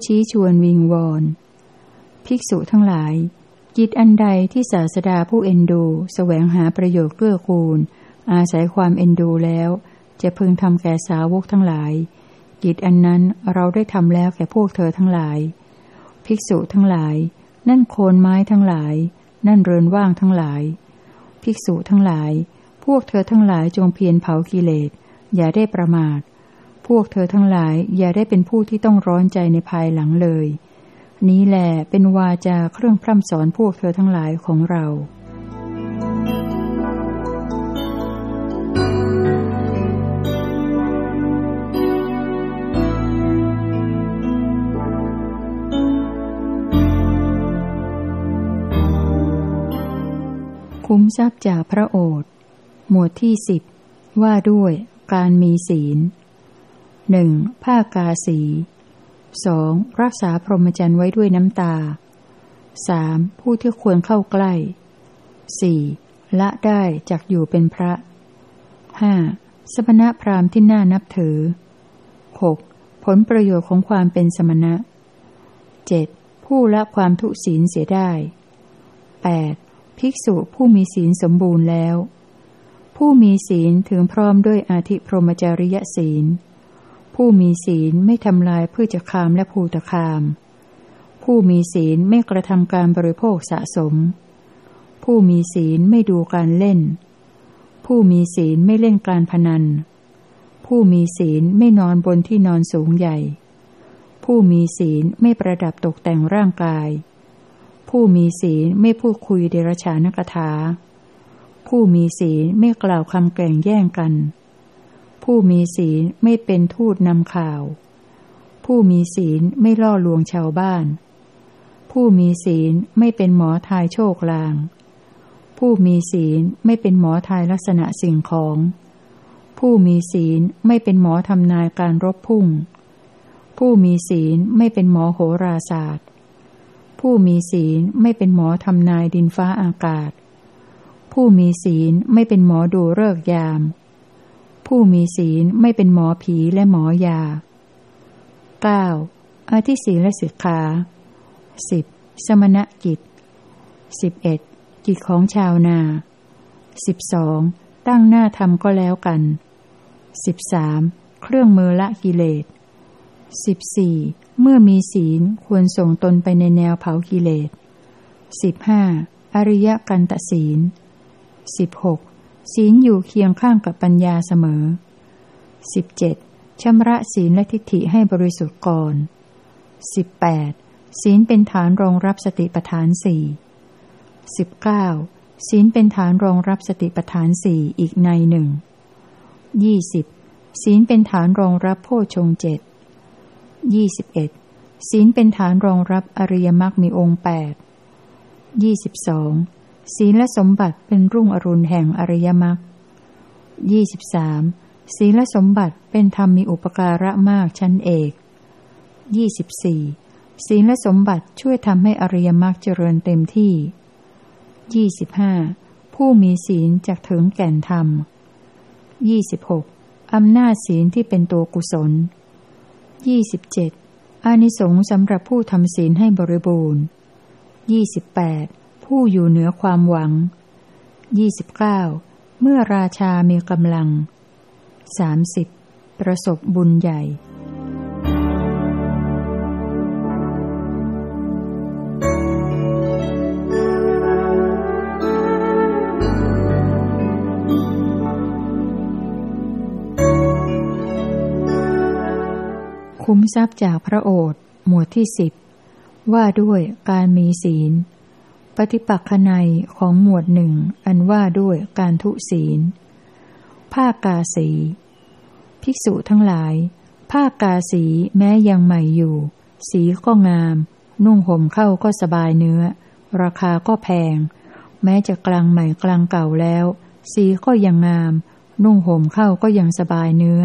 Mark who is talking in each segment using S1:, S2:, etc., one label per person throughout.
S1: ้ชี้ชวนวิงวอน ภิกษุทั้งหลายจิตอันใดที่ศาสดาผู้เอ็นดูสแสวงหาประโยชน์เกื้อกูล อาศัยความเอ็นดูแล้ว จะพึงทำแก่สาวกทั้งหลายจิตอันนั้นเราได้ทำแล้วแก่พวกเธอทั้งหลาย ภิกษุทั้งหลาย นั่นโคนไม้ทั้งหลาย นั่นเรือนว่างทั้งหลาย ภิกษุทั้งหลาย พวกเธอทั้งหลายจงเพียรเผากิเลสอย่าได้ประมาท วกเธอทั้งหลายอย่าได้เป็นผู้ที่ต้องร้อนใจในภายหลังเลย นี้แหละเป็นวาจาเครื่องพร่ำสอนพวกเธอทั้งหลายของเราคุ้มทรัพย์จากพระโอษฐ์ หมวดที่สิบว่าด้วยการมีศีล หนึ่งผ้ากาสีสองรักษาพรหมจรรย์ไว้ด้วยน้ำตาสามผู้ที่ควรเข้าใกล้สี่ละได้จากอยู่เป็นพระห้าสมณะพราหมณ์ที่น่านับถือหกผลประโยชน์ของความเป็นสมณะเจ็ดผู้ละความทุศีลเสียได้แปดภิกษุผู้มีศีลสมบูรณ์แล้ว ผู้มีศีลถึงพร้อมด้วยอาธิพรหมจริยศีล ผู้มีศีลไม่ทำลายพืชคามและภูตคาม ผู้มีศีลไม่กระทำการบริโภคสะสม ผู้มีศีลไม่ดูการเล่น ผู้มีศีลไม่เล่นการพนัน ผู้มีศีลไม่นอนบนที่นอนสูงใหญ่ ผู้มีศีลไม่ประดับตกแต่งร่างกาย ผู้มีศีลไม่พูดคุยเดรชานกถา ผู้มีศีลไม่กล่าวคำแก่งแย่งกัน ผู้มีศีลไม่เป็นทูตนำข่าว ผู้มีศีลไม่ล่อลวงชาวบ้าน ผู้มีศีลไม่เป็นหมอทายโชคลาง ผู้มีศีลไม่เป็นหมอทายลักษณะสิ่งของ ผู้มีศีลไม่เป็นหมอทำนายการรบพุ่ง ผู้มีศีลไม่เป็นหมอโหราศาสตร์ ผู้มีศีลไม่เป็นหมอทำนายดินฟ้าอากาศ ผู้มีศีลไม่เป็นหมอดูเลิกยาม ผู้มีศีลไม่เป็นหมอผีและหมอยา 9. อธิศีละสิกขาสิบสมณกิจสิบเอ็ดกิจของชาวนาสิบสองตั้งหน้าทำก็แล้วกันสิบสามเครื่องมือละกิเลสสิบสี่เมื่อมีศีลควรส่งตนไปในแนวเผากิเลสสิบห้าอริยกันตศีลสิบหก ศีลอยู่เคียงข้างกับปัญญาเสมอสิบเจ็ดชำระศีลและทิฏฐิให้บริสุทธิ์ก่อนสิบแปดศีลเป็นฐานรองรับสติปัฏฐานสี่สิบเก้าศีลเป็นฐานรองรับสติปัฏฐานสี่อีกในหนึ่งยี่สิบศีลเป็นฐานรองรับโพชงเจ็ดยี่สิบเอ็ดศีลเป็นฐานรองรับอริยมรรคมีองค์แปดยี่สิบสอง ศีลและสมบัติเป็นรุ่งอรุณแห่งอริยมรรคยี่สิบสามศีลและสมบัติเป็นธรรมมีอุปการะมากชั้นเอกยี่สิบสี่ศีลและสมบัติช่วยทำให้อริยมรรคเจริญเต็มที่ยี่สิบห้าผู้มีศีลจากถึงแก่นธรรมยี่สิบหกอำนาจศีลที่เป็นตัวกุศลยี่สิบเจ็ดอานิสงส์สำหรับผู้ทำศีลให้บริบูรณ์ยี่สิบแปด ผู้อยู่เหนือความหวังยี่สิบเก้าเมื่อราชามีกำลังสามสิบประสบบุญใหญ่คุ้มทรัพย์จากพระโอษฐ์หมวดที่สิบว่าด้วยการมีศีล ฏิปักษนัยของหมวดหนึ่งอันว่าด้วยการทุศีล ผ้ากาสี ภิกษุทั้งหลาย ผ้ากาสีแม้ยังใหม่อยู่ สีก็งาม นุ่งห่มเข้าก็สบายเนื้อ ราคาก็แพง แม้จะกลางใหม่กลางเก่าแล้ว สีก็ยังงาม นุ่งห่มเข้าก็ยังสบายเนื้อ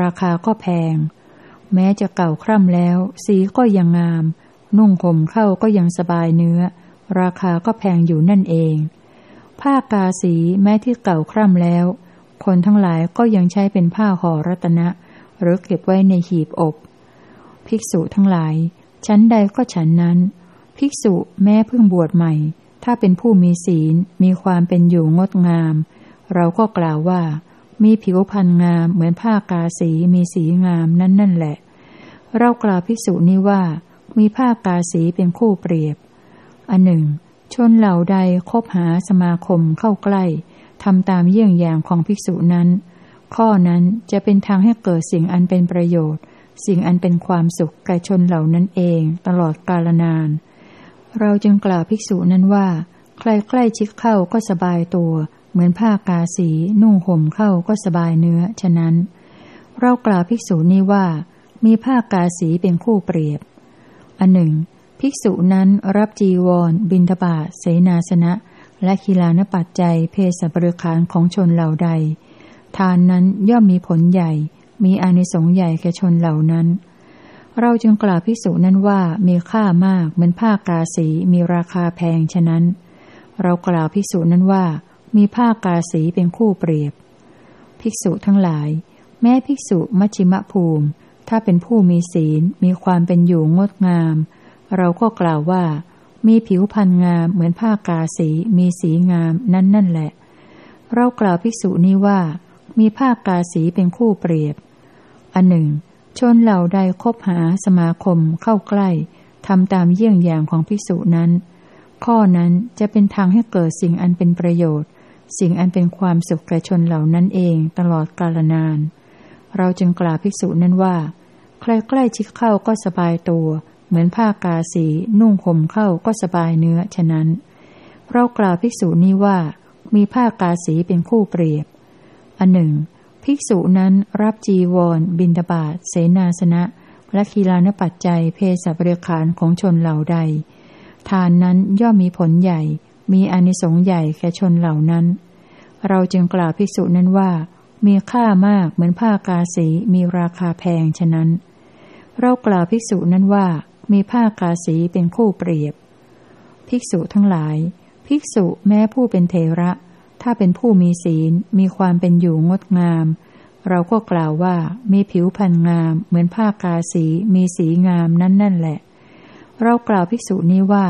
S1: ราคาก็แพง แม้จะเก่าคร่ำแล้ว สีก็ยังงาม นุ่งห่มเข้าก็ยังสบายเนื้อ ราคาก็แพงอยู่นั่นเอง ผ้ากาสีแม้ที่เก่าคร่ำแล้ว คนทั้งหลายก็ยังใช้เป็นผ้าห่อรัตนะ หรือเก็บไว้ในหีบอกภิกษุทั้งหลาย ชั้นใดก็ฉันนั้น ภิกษุแม้เพิ่งบวชใหม่ ถ้าเป็นผู้มีศีลมีความเป็นอยู่งดงาม เราก็กล่าวว่า มีผิวพรรณงามเหมือนผ้ากาสีมีสีงามนั่นนั่นแหละ เรากล่าวภิกษุนี้ว่ามีผ้ากาสีเป็นคู่เปรียบ อันหนึ่ง ชนเหล่าใดคบหาสมาคมเข้าใกล้ทำตามเยี่ยงอย่างของภิกษุนั้น ข้อนั้นจะเป็นทางให้เกิดสิ่งอันเป็นประโยชน์ สิ่งอันเป็นความสุขแก่ชนเหล่านั้นเองตลอดกาลนาน เราจึงกล่าวภิกษุนั้นว่า ใครใกล้ชิดเข้าก็สบายตัว เหมือนผ้ากาสีนุ่งห่มเข้าก็สบายเนื้อ ฉะนั้น เรากล่าวภิกษุนี้ว่า มีผ้ากาสีเป็นคู่เปรียบ อันหนึ่ง ภิกษุนั้นรับจีวร บินทบาทเสนาสนะ และคีลานปัจจัยเพศบริขารของชนเหล่าใด ทานนั้นย่อมมีผลใหญ่ มีอานิสงส์ใหญ่แก่ชนเหล่านั้น เราจึงกล่าวพิสูจนั้นว่ามีค่ามากเหมือนผ้ากาสีมีราคาแพงฉะนั้น เรากล่าวพิสูจนั้นว่า มีผ้ากาสีเป็นคู่เปรียบ ภิกษุทั้งหลาย แม้ภิกษุมัชิมภูมิ ถ้าเป็นผู้มีศีลมีความเป็นอยู่งดงาม เราก็กล่าวว่า มีผิวพรรณงามเหมือนผ้ากาสี มีสีงามนั่นนั่นแหละ เรากล่าวภิกษุนี้ว่า มีผ้ากาสีเป็นคู่เปรียบ อันหนึ่ง ชนเหล่าใดคบหาสมาคมเข้าใกล้ทำตามเยี่ยงอย่างของภิกษุนั้น ข้อนั้นจะเป็นทางให้เกิดสิ่งอันเป็นประโยชน์ สิ่งอันเป็นความสุขแก่ชนเหล่านั้นเองตลอดกาลนาน เราจึงกล่าวภิกษุนั้นว่า ใครใกล้ชิดเข้าก็สบายตัว เหมือนผ้ากาสีนุ่งห่มเข้าก็สบายเนื้อฉะนั้น เรากล่าวภิกษุนี้ว่า มีผ้ากาสีเป็นคู่เปรียบ อันหนึ่ง ภิกษุนั้นรับจีวร บินตบาทเสนาสนะ และคีลานปัจจัยเพศบริขารของชนเหล่าใด ทานนั้นย่อมมีผลใหญ่ มีอนิสงส์ใหญ่แก่ชนเหล่านั้น เราจึงกล่าวภิกษุนั้นว่า มีค่ามากเหมือนผ้ากาสีมีราคาแพงฉะนั้น เรากล่าวภิกษุนั้นว่า มีผ้ากาสีเป็นคู่เปรียบ ภิกษุทั้งหลาย ภิกษุแม้ผู้เป็นเทระ ถ้าเป็นผู้มีศีล มีความเป็นอยู่งดงาม เราก็กล่าวว่ามีผิวพรรณงาม เหมือนผ้ากาสี มีสีงามนั่นนั่นแหละ เรากล่าวภิกษุนี้ว่า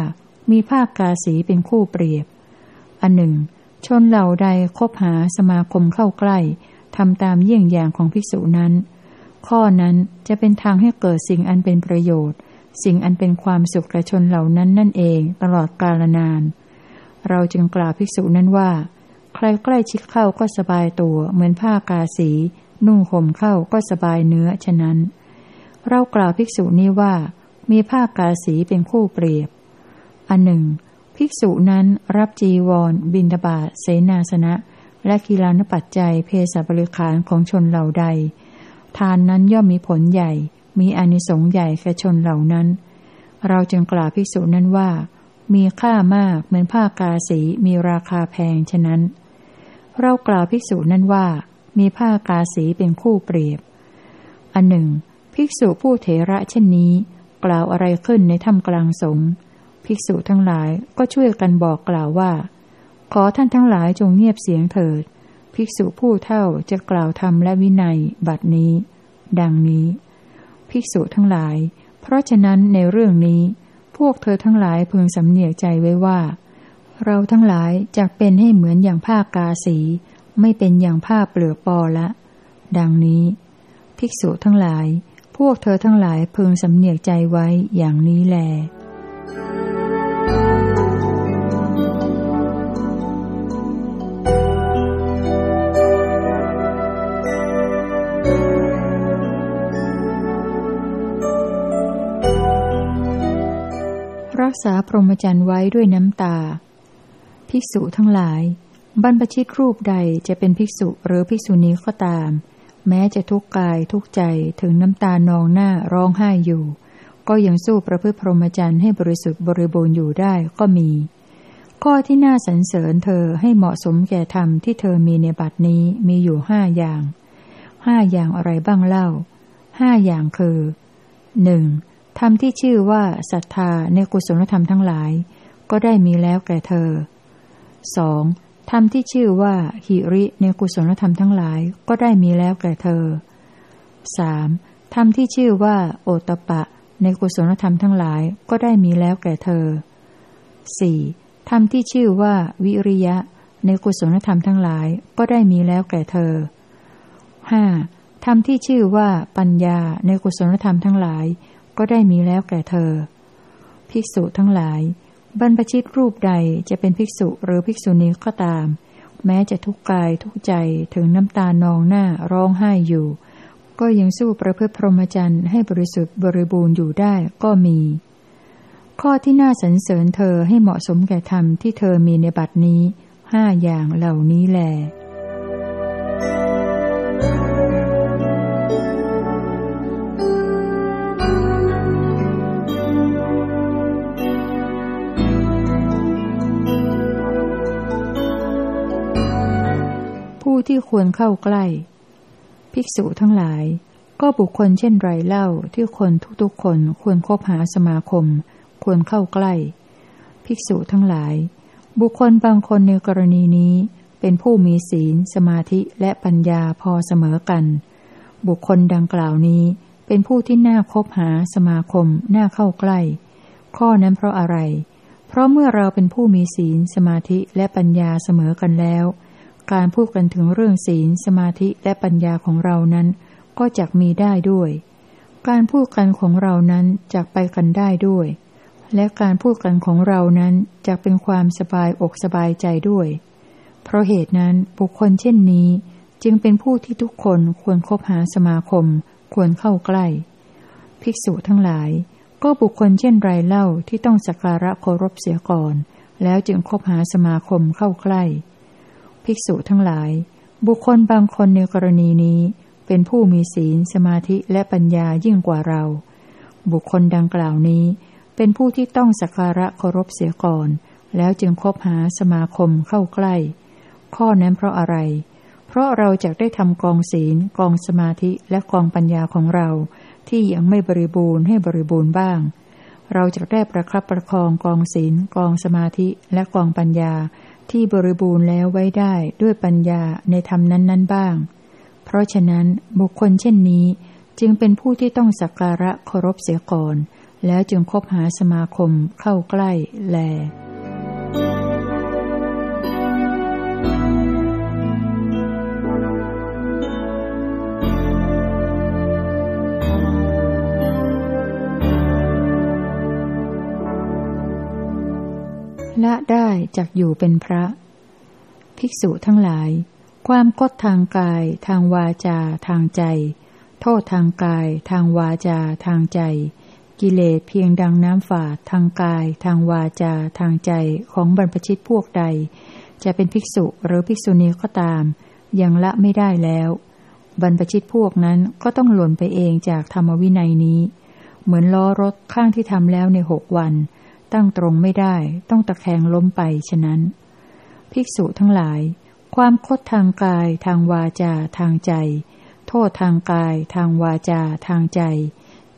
S1: มีผ้ากาสีเป็นคู่เปรียบ อันหนึ่ง ชนเหล่าใดคบหาสมาคมเข้าใกล้ทำตามเยี่ยงอย่างของภิกษุนั้น ข้อนั้นจะเป็นทางให้เกิดสิ่งอันเป็นประโยชน์ สิ่งอันเป็นความสุขแก่ชนเหล่านั้นนั่นเองตลอดกาลนาน เราจึงกล่าวภิกษุนั้นว่า ใครใกล้ชิดเข้าก็สบายตัว เหมือนผ้ากาสี นุ่งห่มเข้าก็สบายเนื้อฉะนั้น เรากล่าวภิกษุนี้ว่า มีผ้ากาสีเป็นคู่เปรียบ อันหนึ่ง ภิกษุนั้นรับจีวร บินทบาทเสนาสนะ และกีฬานปัจจัยเพศบริขารของชนเหล่าใด ทานนั้นย่อมมีผลใหญ่ มีอนิสงส์ใหญ่แก่ชนเหล่านั้น เราจึงกล่าวภิกษุนั้นว่า มีค่ามากเหมือนผ้ากาสีมีราคาแพงฉะนั้น เรากล่าวภิกษุนั้นว่า มีผ้ากาสีเป็นคู่เปรียบ อันหนึ่ง ภิกษุผู้เถระเช่นนี้ กล่าวอะไรขึ้นในถ้ำกลางสงฆ์ภิกษุทั้งหลายก็ช่วยกันบอกกล่าวว่า ขอท่านทั้งหลายจงเงียบเสียงเถิด ภิกษุผู้เท่าจะกล่าวธรรมและวินัย บัดนี้ ดังนี้ ภิกษุทั้งหลาย เพราะฉะนั้นในเรื่องนี้ พวกเธอทั้งหลายพึงสำเนียกใจไว้ว่า เราทั้งหลายจะเป็นให้เหมือนอย่างผ้ากาสี ไม่เป็นอย่างผ้าเปลือกปอละ ดังนี้ ภิกษุทั้งหลาย พวกเธอทั้งหลายพึงสำเนียกใจไว้อย่างนี้แล รักษาพรหมจรรย์ไว้ด้วยน้ำตา ภิกษุทั้งหลาย บรรพชิตรูปใดจะเป็นภิกษุหรือภิกษุณีก็ตาม แม้จะทุกข์กายทุกใจถึงน้ำตานองหน้าร้องไห้อยู่ ก็ยังสู้ประพฤติพรหมจรรย์ให้บริสุทธิ์บริบูรณ์อยู่ได้ก็มี ข้อที่น่าสรรเสริญเธอให้เหมาะสมแก่ธรรมที่เธอมีในบัดนี้มีอยู่ห้าอย่างห้าอย่างอะไรบ้างเล่าห้าอย่างคือหนึ่ง ธรรมที่ชื่อว่าศรัทธาในกุศลธรรมทั้งหลาย ก็ได้มีแล้วแก่เธอสองธรรมที่ชื่อว่าหิริในกุศลธรรมทั้งหลายก็ได้มีแล้วแก่เธอสามธรมที่ชื่อว่าโอตปะ ในกุศลธรรมทั้งหลายก็ได้มีแล้วแก่เธอ 4. ธรรมที่ชื่อว่าวิริยะ ในกุศลธรรมทั้งหลายก็ได้มีแล้วแก่เธอ 5. ธรรมที่ชื่อว่าปัญญาในกุศลธรรมทั้งหลาย ก็ได้มีแล้วแก่เธอ ภิกษุทั้งหลาย บรรพชิตรูปใดจะเป็นภิกษุหรือภิกษุณีก็ตาม แม้จะทุกข์กายทุกใจถึงน้ำตานองหน้าร้องไห้อยู่ ก็ยังสู้ประพฤติพรหมจรรย์ให้บริสุทธิ์บริบูรณ์อยู่ได้ก็มี ข้อที่น่าสรรเสริญเธอให้เหมาะสมแก่ธรรมที่เธอมีในบัดนี้ห้าอย่างเหล่านี้แหละ ผู้ที่ควรเข้าใกล้ ภิกษุทั้งหลาย ก็บุคคลเช่นไรเล่าที่คนทุกๆคนควรคบหาสมาคม ควรเข้าใกล้ ภิกษุทั้งหลาย บุคคลบางคนในกรณีนี้ เป็นผู้มีศีล สมาธิและปัญญาพอเสมอกัน บุคคลดังกล่าวนี้ เป็นผู้ที่น่าคบหาสมาคม น่าเข้าใกล้ ข้อนั้นเพราะอะไร เพราะเมื่อเราเป็นผู้มีศีล สมาธิและปัญญาเสมอกันแล้ว การพูดกันถึงเรื่องศีล สมาธิและปัญญาของเรานั้น ก็จักมีได้ด้วย การพูดกันของเรานั้นจักไปกันได้ด้วย และการพูดกันของเรานั้นจักเป็นความสบายอกสบายใจด้วย เพราะเหตุนั้นบุคคลเช่นนี้จึงเป็นผู้ที่ทุกคนควรคบหาสมาคม ควรเข้าใกล้ ภิกษุทั้งหลาย ก็บุคคลเช่นไรเล่าที่ต้องสักการะเคารพเสียก่อน แล้วจึงคบหาสมาคมเข้าใกล้ ภิกษุทั้งหลาย บุคคลบางคนในกรณีนี้ เป็นผู้มีศีล สมาธิและปัญญายิ่งกว่าเรา บุคคลดังกล่าวนี้ เป็นผู้ที่ต้องสักการะเคารพเสียก่อน แล้วจึงคบหาสมาคมเข้าใกล้ ข้อนั้นเพราะอะไร เพราะเราจะได้ทำกองศีล กองสมาธิและกองปัญญาของเรา ที่ยังไม่บริบูรณ์ให้บริบูรณ์บ้าง เราจะได้ประคับประคองกองศีล กองสมาธิและกองปัญญา ที่บริบูรณ์แล้วไว้ได้ด้วยปัญญาในธรรมนั้น ๆ บ้าง เพราะฉะนั้นบุคคลเช่นนี้จึงเป็นผู้ที่ต้องสักการะเคารพเสียก่อน แล้วจึงคบหาสมาคมเข้าใกล้แล ละได้จากอยู่เป็นพระ ภิกษุทั้งหลาย ความกดทางกาย ทางวาจา ทางใจ โทษทางกาย ทางวาจา ทางใจ กิเลสเพียงดังน้ำฝาดทางกาย ทางวาจา ทางใจของบรรพชิตพวกใด จะเป็นภิกษุหรือภิกษุณีก็ตาม ยังละไม่ได้แล้ว บรรพชิตพวกนั้นก็ต้องหล่นไปเองจากธรรมวินัยนี้ เหมือนล้อรถข้างที่ทำแล้วในหกวัน ตั้งตรงไม่ได้ต้องตะแคงล้มไปฉะนั้น ภิกษุทั้งหลาย ความคดทางกายทางวาจาทางใจ โทษทางกายทางวาจาทางใจ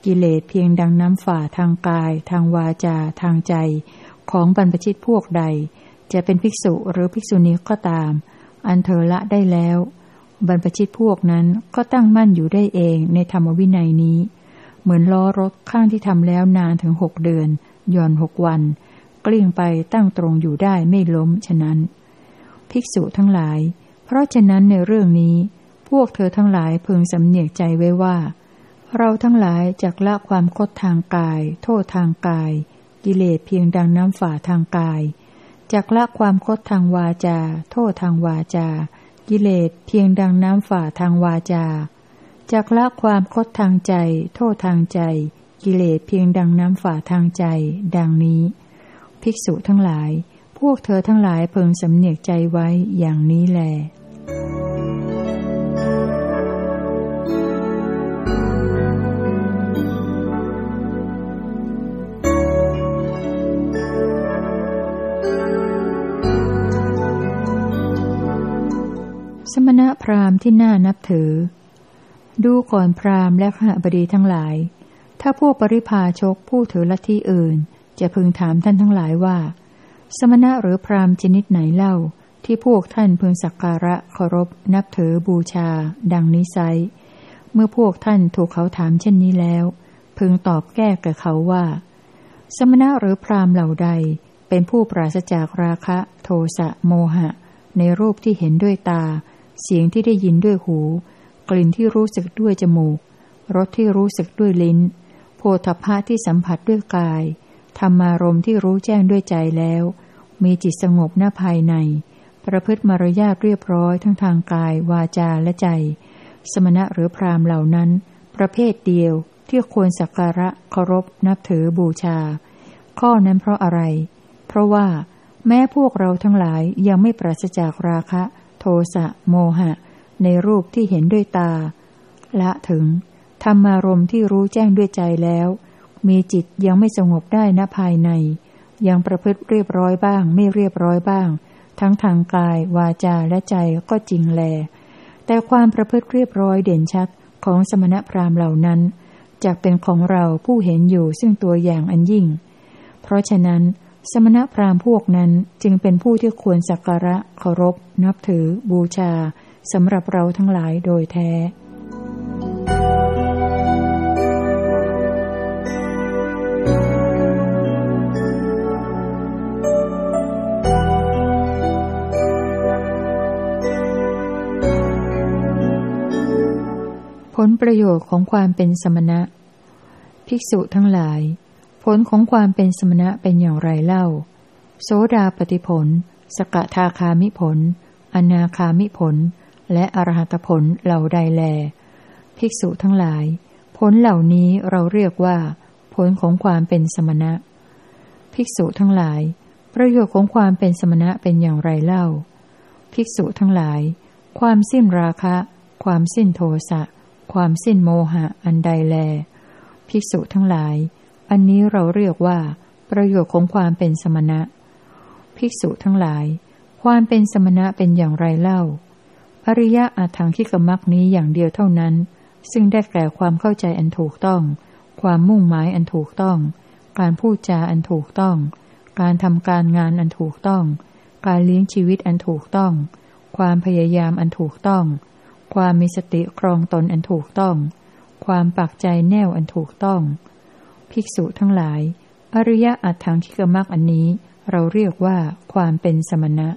S1: กิเลสเพียงดังน้ำฝ่าทางกาย ทางวาจาทางใจ ของบรรพชิตพวกใด จะเป็นภิกษุหรือภิกษุณีก็ตาม อันเธอละได้แล้ว บรรพชิตพวกนั้นก็ตั้งมั่นอยู่ได้เองในธรรมวินัยนี้ เหมือนล้อรถข้างที่ทำแล้วนานถึงหกเดือน ย่อนหกวัน กลิ้งไปตั้งตรงอยู่ได้ไม่ล้มฉะนั้น ภิกษุทั้งหลาย เพราะฉะนั้นในเรื่องนี้ พวกเธอทั้งหลายพึงสำเนียกใจไว้ว่า เราทั้งหลายจากละความคดทางกาย โทษทางกาย กิเลสเพียงดังน้ำฝ่าทางกายจากละความคดทางวาจา โทษทางวาจา กิเลสเพียงดังน้ำฝ่าทางวาจาจากละความคดทางใจ โทษทางใจ กิเลสเพียงดังน้ำฝ่าทางใจ ดังนี้ ภิกษุทั้งหลาย พวกเธอทั้งหลายเพึงสำเนียกใจไว้อย่างนี้แลสมณะพราหมณ์ที่น่านับถือ ดูก่อนพราหมณ์และขหบดีทั้งหลาย ถ้าพวกปริพาชกผู้ถือลัทธิอื่น จะพึงถามท่านทั้งหลายว่า สมณะหรือพราหมณ์ชนิดไหนเล่า ที่พวกท่านพึงสักการะเคารพ นับถือบูชา ดังนิสัยเมื่อพวกท่านถูกเขาถามเช่นนี้แล้ว พึงตอบแก้แก่เขาว่า สมณะหรือพรามเหล่าใด เป็นผู้ปราศจากราคะ โทสะโมหะ ในรูปที่เห็นด้วยตา เสียงที่ได้ยินด้วยหู กลิ่นที่รู้สึกด้วยจมูกรสที่รู้สึกด้วยลิ้น โพธพะที่สัมผัสด้วยกาย ธรรมารมที่รู้แจ้งด้วยใจแล้ว มีจิตสงบหน้าภายใน ประพฤติมารยาทเรียบร้อยทั้งทางกาย วาจาและใจ สมณะหรือพรามเหล่านั้น ประเภทเดียวที่ควรสักการะเคารพนับถือบูชา ข้อนั้นเพราะอะไร เพราะว่า แม้พวกเราทั้งหลายยังไม่ปราศจากราคะ โทสะโมหะ ในรูปที่เห็นด้วยตา ละถึง ธรรมารมที่รู้แจ้งด้วยใจแล้ว มีจิตยังไม่สงบได้ณภายใน ยังประพฤติเรียบร้อยบ้าง ไม่เรียบร้อยบ้าง ทั้งทางกาย วาจาและใจก็จริงแล แต่ความประพฤติเรียบร้อยเด่นชัดของสมณพราหมณ์เหล่านั้นจะเป็นของเราผู้เห็นอยู่ซึ่งตัวอย่างอันยิ่ง เพราะฉะนั้น สมณพราหมณ์พวกนั้นจึงเป็นผู้ที่ควรสักการะเคารพ นับถือ บูชาสำหรับเราทั้งหลายโดยแท้ ลประโยชน์ของความเป็นสมณะ ภิกษุทั้งหลาย ผลของความเป็นสมณะเป็นอย่างไรเล่า โสดาปฏิผล สกทาคามิผล อนาคามิผล และอรหัตผลเหล่าใดแล ภิกษุทั้งหลาย ผลเหล่านี้เราเรียกว่า ผลของความเป็นสมณะ ภิกษุทั้งหลาย ประโยชน์ของความเป็นสมณะเป็นอย่างไรเล่า ภิกษุทั้งหลาย ความสิ้นราคะ ความสิ้นโทสะ ความสิ้นโมหะอันใดแล ภิกษุทั้งหลาย อันนี้เราเรียกว่า ประโยชน์ของความเป็นสมณะ ภิกษุทั้งหลาย ความเป็นสมณะเป็นอย่างไรเล่า อริยะอาทังคิกมักนี้อย่างเดียวเท่านั้น ซึ่งได้แก่ความเข้าใจอันถูกต้อง ความมุ่งหมายอันถูกต้อง การพูดจาอันถูกต้อง การทำการงานอันถูกต้อง การเลี้ยงชีวิตอันถูกต้อง ความพยายามอันถูกต้อง ความมีสติครองตนอันถูกต้อง ความปักใจแน่วอันถูกต้อง ภิกษุทั้งหลาย อริยะอัตถังคิกมักอันนี้ เราเรียกว่าความเป็นสมณะ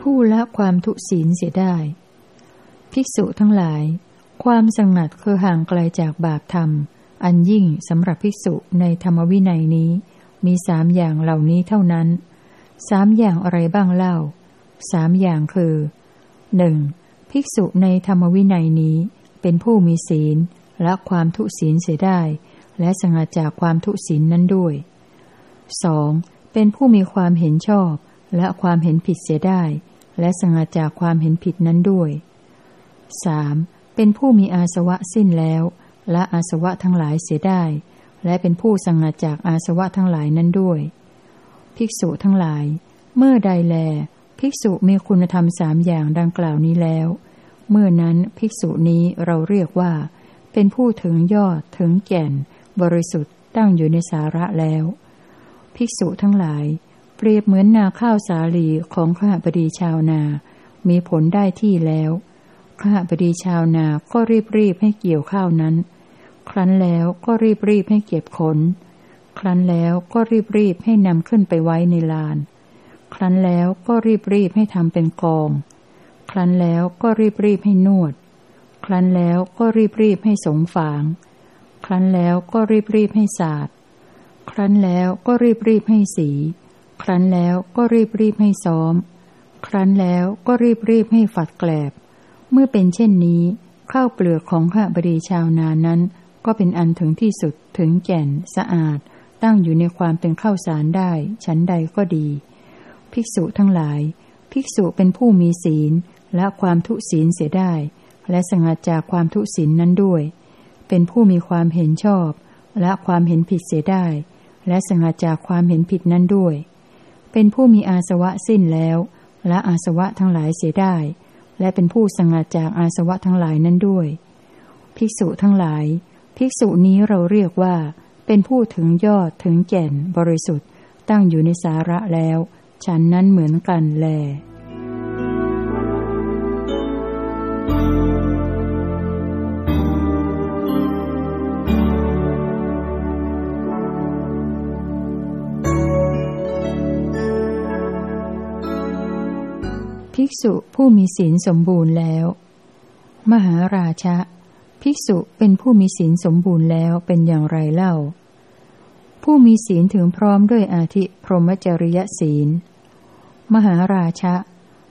S1: ผู้ละความทุศีลเสียได้ ภิกษุทั้งหลาย ความสงัดคือห่างไกลาจากบาปธรรม อันยิ่งสำหรับภิกษุในธรรมวินัยนี้ มีสามอย่างเหล่านี้เท่านั้นสามอย่างอะไรบ้างเล่าสามอย่างคือหนึ่งภิกษุในธรรมวินัยนี้ เป็นผู้มีศีลและความทุศีลเสียได้ และสงัดจากความทุศีลนั้นด้วยสองเป็นผู้มีความเห็นชอบ และความเห็นผิดเสียได้ และสงัดจากความเห็นผิดนั้นด้วย สามเป็นผู้มีอาสวะสิ้นแล้ว และอาสวะทั้งหลายเสียได้ และเป็นผู้สังกัดจากอาสวะทั้งหลายนั้นด้วย ภิกษุทั้งหลาย เมื่อใดแล ภิกษุมีคุณธรรมสามอย่างดังกล่าวนี้แล้ว เมื่อนั้นภิกษุนี้เราเรียกว่า เป็นผู้ถึงยอดถึงแก่น บริสุทธิ์ตั้งอยู่ในสาระแล้ว ภิกษุทั้งหลาย เปรียบเหมือนนาข้าวสาลีของข้าพดีชาวนา มีผลได้ที่แล้ว ข้าพดีชาวนาก็รีบรีบให้เกี่ยวข้าวนั้น ครั้นแล้วก็รีบรีบให้เก็บขน ครั้นแล้วก็รีบรีบให้นำขึ้นไปไว้ในลาน ครั้นแล้วก็รีบรีบให้ทำเป็นกอง ครั้นแล้วก็รีบรีบให้นวด ครั้นแล้วก็รีบรีบให้สงฝาง ครั้นแล้วก็รีบรีบให้ศาสตร์ครั้นแล้วก็รีบรีบให้สี ครั้นแล้วก็รีบรีบให้ซ้อม ครั้นแล้วก็รีบรีบให้ฝัดแกลบ เมื่อเป็นเช่นนี้ ข้าวเปลือกของข้าบดีชาวนานั้น ก็เป็นอันถึงที่สุดถึงแก่น สะอาด ตั้งอยู่ในความเป็นข้าวสารได้ ชั้นใดก็ดี ภิกษุทั้งหลาย ภิกษุเป็นผู้มีศีลและความทุศีลเสียได้ และสงัดจากความทุศีลนั้นด้วย เป็นผู้มีความเห็นชอบและความเห็นผิดเสียได้ และสงัดจากความเห็นผิดนั้นด้วย เป็นผู้มีอาสวะสิ้นแล้ว และอาสวะทั้งหลายเสียได้ และเป็นผู้สงัดจากอาสวะทั้งหลายนั้นด้วย ภิกษุทั้งหลาย ภิกษุนี้เราเรียกว่า เป็นผู้ถึงยอดถึงแก่นบริสุทธิ์ ตั้งอยู่ในสาระแล้ว ฉันนั้นเหมือนกันแล กษุผู้มีศีลสมบูรณ์แล้ว มหาราชะ ภิกษุเป็นผู้มีศีลสมบูรณ์แล้วเป็นอย่างไรเล่า ผู้มีศีลถึงพร้อมด้วยอาธิพรหมจริยศีล มหาราชะ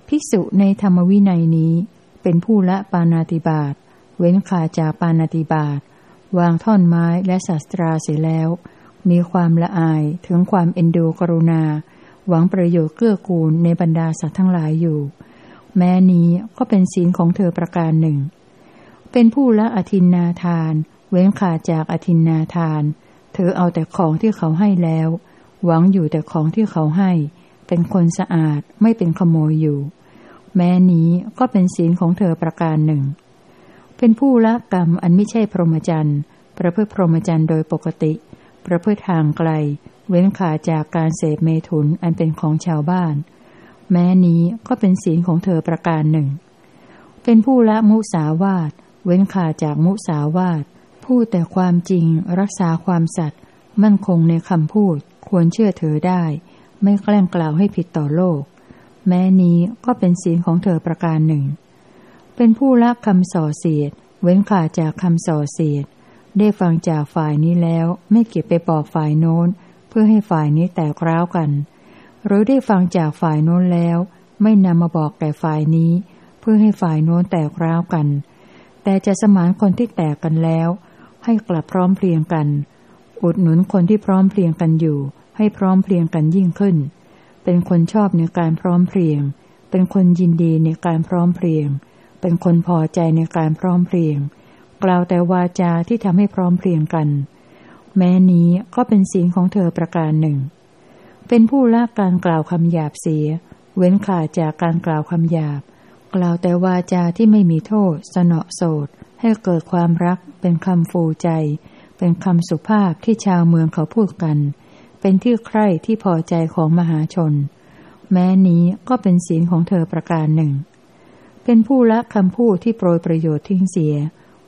S1: ภิกษุในธรรมวินัยนี้ เป็นผู้ละปานาติบาตเว้นขาจาปานาติบาตวางท่อนไม้และศาสตราเสียแล้ว มีความละอายถึงความเอ็นดูกรุณา หวังประโยชน์เกื้อกูลในบรรดาสัตว์ทั้งหลายอยู่ แม้นี้ก็เป็นศีลของเธอประการหนึ่ง เป็นผู้ละอธินนาทาน เว้นขาดจากอธินนาทาน เธอเอาแต่ของที่เขาให้แล้ว หวังอยู่แต่ของที่เขาให้ เป็นคนสะอาดไม่เป็นขโมยอยู่ แม้นี้ก็เป็นศีลของเธอประการหนึ่ง เป็นผู้ละกรรมอันไม่ใช่พรหมจรรย์ประพฤติพรหมจรรย์โดยปกติ ประพฤติทางไกล เว้นขาจากการเสพเมถุนอันเป็นของชาวบ้าน แม้นี้ก็เป็นศีลของเธอประการหนึ่ง เป็นผู้ละมุสาวาท เว้นขาจากมุสาวาท พูดแต่ความจริงรักษาความสัตย์มั่นคงในคำพูด ควรเชื่อถือได้ ไม่แกล้งกล่าวให้ผิดต่อโลก แม้นี้ก็เป็นศีลของเธอประการหนึ่ง เป็นผู้ละคำส่อเสียด เว้นขาจากคำส่อเสียด ได้ฟังจากฝ่ายนี้แล้ว ไม่เก็บไปบอกฝ่ายโน้น เพื่อให้ฝ่ายนี้แตกร้าวกัน หรือได้ฟังจากฝ่ายโน้นแล้ว ไม่นำมาบอกแก่ฝ่ายนี้ เพื่อให้ฝ่ายโน้นแตกร้าวกัน แต่จะสมานคนที่แตกกันแล้ว ให้กลับพร้อมเพรียงกัน อุดหนุนคนที่พร้อมเพรียงกันอยู่ ให้พร้อมเพรียงกันยิ่งขึ้น เป็นคนชอบในการพร้อมเพรียง เป็นคนยินดีในการพร้อมเพรียง เป็นคนพอใจในการพร้อมเพรียง กล่าวแต่วาจาที่ทำให้พร้อมเพรียงกัน แม้นี้ก็เป็นสิ่งของเธอประการหนึ่ง เป็นผู้ละการกล่าวคำหยาบเสีย เว้นขาดจากการกล่าวคำหยาบ กล่าวแต่วาจาที่ไม่มีโทษ สนอโสดให้เกิดความรัก เป็นคำฟูใจ เป็นคำสุภาพที่ชาวเมืองเขาพูดกัน เป็นที่ใคร่ที่พอใจของมหาชน แม้นี้ก็เป็นศีลของเธอประการหนึ่ง เป็นผู้ละคำพูดที่โปรยประโยชน์ทิ้งเสีย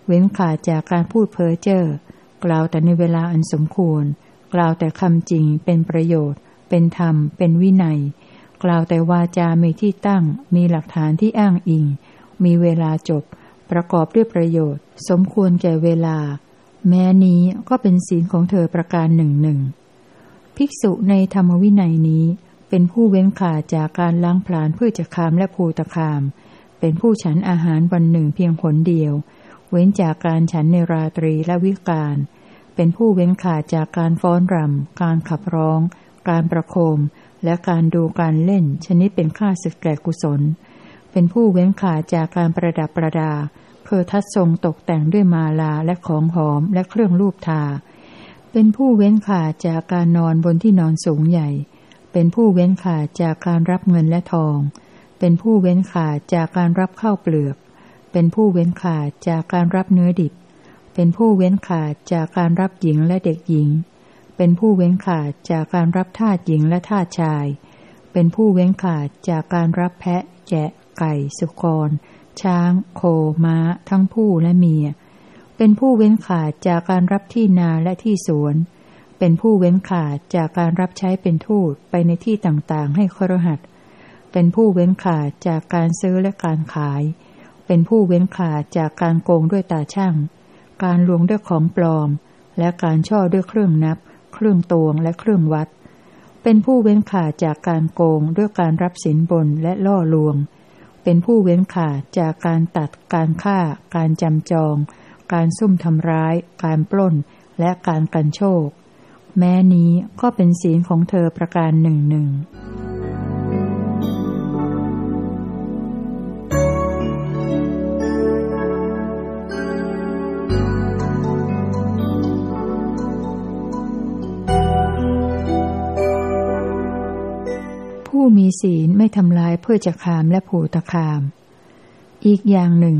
S1: เว้นขาดจากการพูดเพ้อเจ้อกล่าวแต่ในเวลาอันสมควร กล่าวแต่คำจริงเป็นประโยชน์ เป็นธรรม เป็นวินัย กล่าวแต่วาจามีที่ตั้ง มีหลักฐานที่อ้างอิง มีเวลาจบ ประกอบด้วยประโยชน์ สมควรแก่เวลา แม้นี้ก็เป็นศีลของเธอประการหนึ่งหนึ่ง ภิกษุในธรรมวินัยนี้ เป็นผู้เว้นขาดจากการล้างผลาญเพื่อจะคามและภูตคาม เป็นผู้ฉันอาหารวันหนึ่งเพียงผลเดียว เว้นจากการฉันในราตรีและวิกาลเป็นผู้เว้นขาดจากการฟ้อนรำ การขับร้อง การประโคม และการดูการเล่นชนิดเป็นค่าศึกแก่กุศล เป็นผู้เว้นขาจากการประดับประดาเพื่อทัดทรงตกแต่งด้วยมาลาและของหอมและเครื่องรูปทา เป็นผู้เว้นขาจากการนอนบนที่นอนสูงใหญ่ เป็นผู้เว้นขาจากการรับเงินและทอง เป็นผู้เว้นขาจากการรับข้าวเปลือก เป็นผู้เว้นขาจากการรับเนื้อดิบ เป็นผู้เว้นขาจากการรับหญิงและเด็กหญิง เป็นผู้เว้นขาดจากการรับทาสหญิงและทาสชาย เป็นผู้เว้นขาดจากการรับแพะ แกะ ไก่ สุกร ช้าง โค ม้า ทั้งผู้และเมีย เป็นผู้เว้นขาดจากการรับที่นาและที่สวน เป็นผู้เว้นขาดจากการรับใช้เป็นทูตไปในที่ต่างๆ ให้ครหัดเป็นผู้เว้นขาดจากการซื้อและการขาย เป็นผู้เว้นขาดจากการโกงด้วยตาช่าง การลวงด้วยของปลอม และการช่อด้วยเครื่องนับ เครื่องตวงและเครื่องวัด เป็นผู้เว้นขาดจากการโกงด้วยการรับสินบนและล่อลวง เป็นผู้เว้นขาดจากการตัด การฆ่า การจำจอง การซุ่มทำร้าย การปล้น และการกันโชค แม้นี้ก็เป็นศีลของเธอประการหนึ่งหนึ่ง มีศีลไม่ทำลายเพื่อจะคามและผูตคาม อีกอย่างหนึ่ง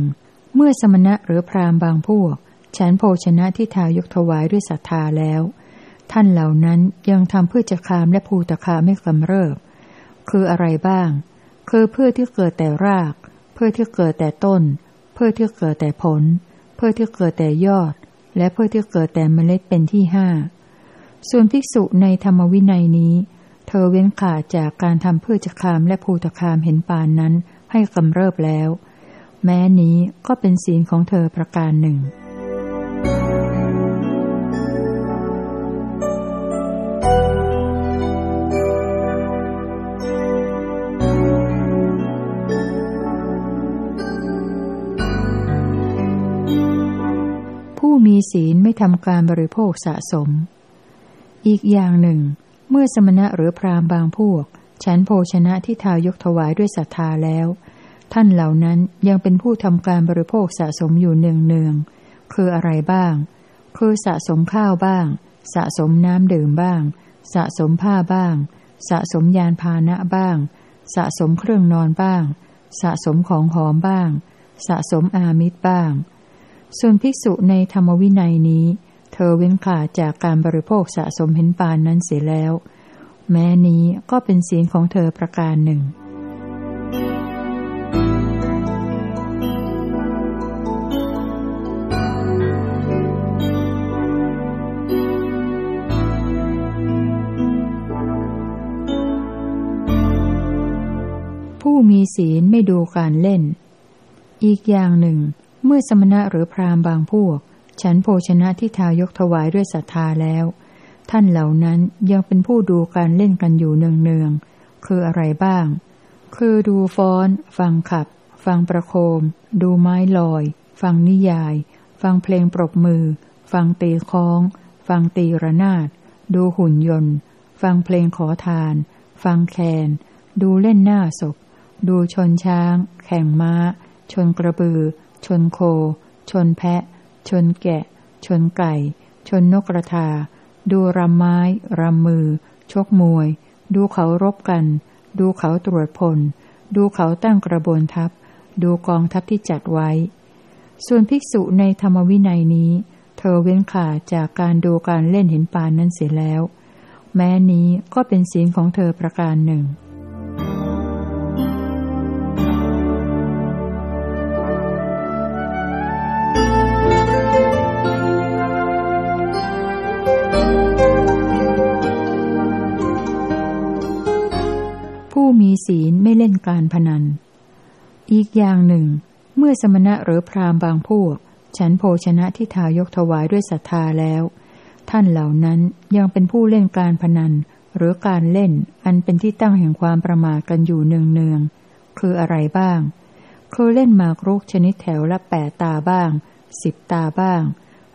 S1: เมื่อสมณะหรือพราหมณ์บางพวก ฉันโภชนะที่ทายกถวายด้วยศรัทธาแล้ว ท่านเหล่านั้นยังทำเพืชจะคามและภูตคามไม่กำเริบ คืออะไรบ้าง คือเพื่อที่เกิดแต่ราก เพื่อที่เกิดแต่ต้น เพื่อที่เกิดแต่ผล เพื่อที่เกิดแต่ยอด และเพื่อที่เกิดแต่เมล็ดเป็นที่ห้าส่วนภิกษุในธรรมวินัยนี้ เธอเว้นขาดจากการทำพืชจคามและภูตคามเห็นปานนั้นให้กำเริบแล้ว แม้นี้ก็เป็นศีลของเธอประการหนึ่งผู้มีศีลไม่ทำการบริโภคสะสม อีกอย่างหนึ่ง เมื่อสมณะหรือพราหมณ์บางพวก ฉันโภชนะที่ทายกถวายด้วยศรัทธาแล้ว ท่านเหล่านั้นยังเป็นผู้ทำการบริโภคสะสมอยู่เนืองเนืองคืออะไรบ้าง คือสะสมข้าวบ้าง สะสมน้ำดื่มบ้าง สะสมผ้าบ้าง สะสมยานพาหนะบ้าง สะสมเครื่องนอนบ้าง สะสมของหอมบ้าง สะสมอามิตรบ้าง ส่วนภิกษุในธรรมวินัยนี้ เธอเว้นขาดจากการบริโภคสะสมเห็นปานนั้นเสียแล้ว แม้นี้ก็เป็นศีลของเธอประการหนึ่งผู้มีศีลไม่ดูการเล่น อีกอย่างหนึ่ง เมื่อสมณะหรือพราหมณ์บางพวก ฉันโภชนะที่ทายกถวายด้วยศรัทธาแล้ว ท่านเหล่านั้นยังเป็นผู้ดูการเล่นกันอยู่เนืองๆคืออะไรบ้าง คือดูฟ้อน ฟังขับ ฟังประโคม ดูไม้ลอย ฟังนิยาย ฟังเพลงปรบมือ ฟังตีค้อง ฟังตีระนาด ดูหุ่นยนต์ ฟังเพลงขอทาน ฟังแคน ดูเล่นหน้าศพ ดูชนช้าง แข่งม้า ชนกระบือ ชนโค ชนแพะ ชนแกะ ชนไก่ ชนนกกระทา ดูรำไม้รำมือ ชกมวย ดูเขารบกัน ดูเขาตรวจพล ดูเขาตั้งกระบวนทัพ ดูกองทัพที่จัดไว้ ส่วนภิกษุในธรรมวินัยนี้ เธอเว้นขาดจากการดูการเล่นเห็นปานนั้นเสียแล้ว แม้นี้ก็เป็นศีลของเธอประการหนึ่ง มีศีลไม่เล่นการพนัน อีกอย่างหนึ่ง เมื่อสมณะหรือพราหมณ์บางพวก ฉันโภชนะที่ทายกถวายด้วยศรัทธาแล้ว ท่านเหล่านั้นยังเป็นผู้เล่นการพนัน หรือการเล่นอันเป็นที่ตั้งแห่งความประมาทกันอยู่เนืองๆคืออะไรบ้าง คือเล่นหมากรุกชนิดแถวละแปดตาบ้างสิบตาบ้าง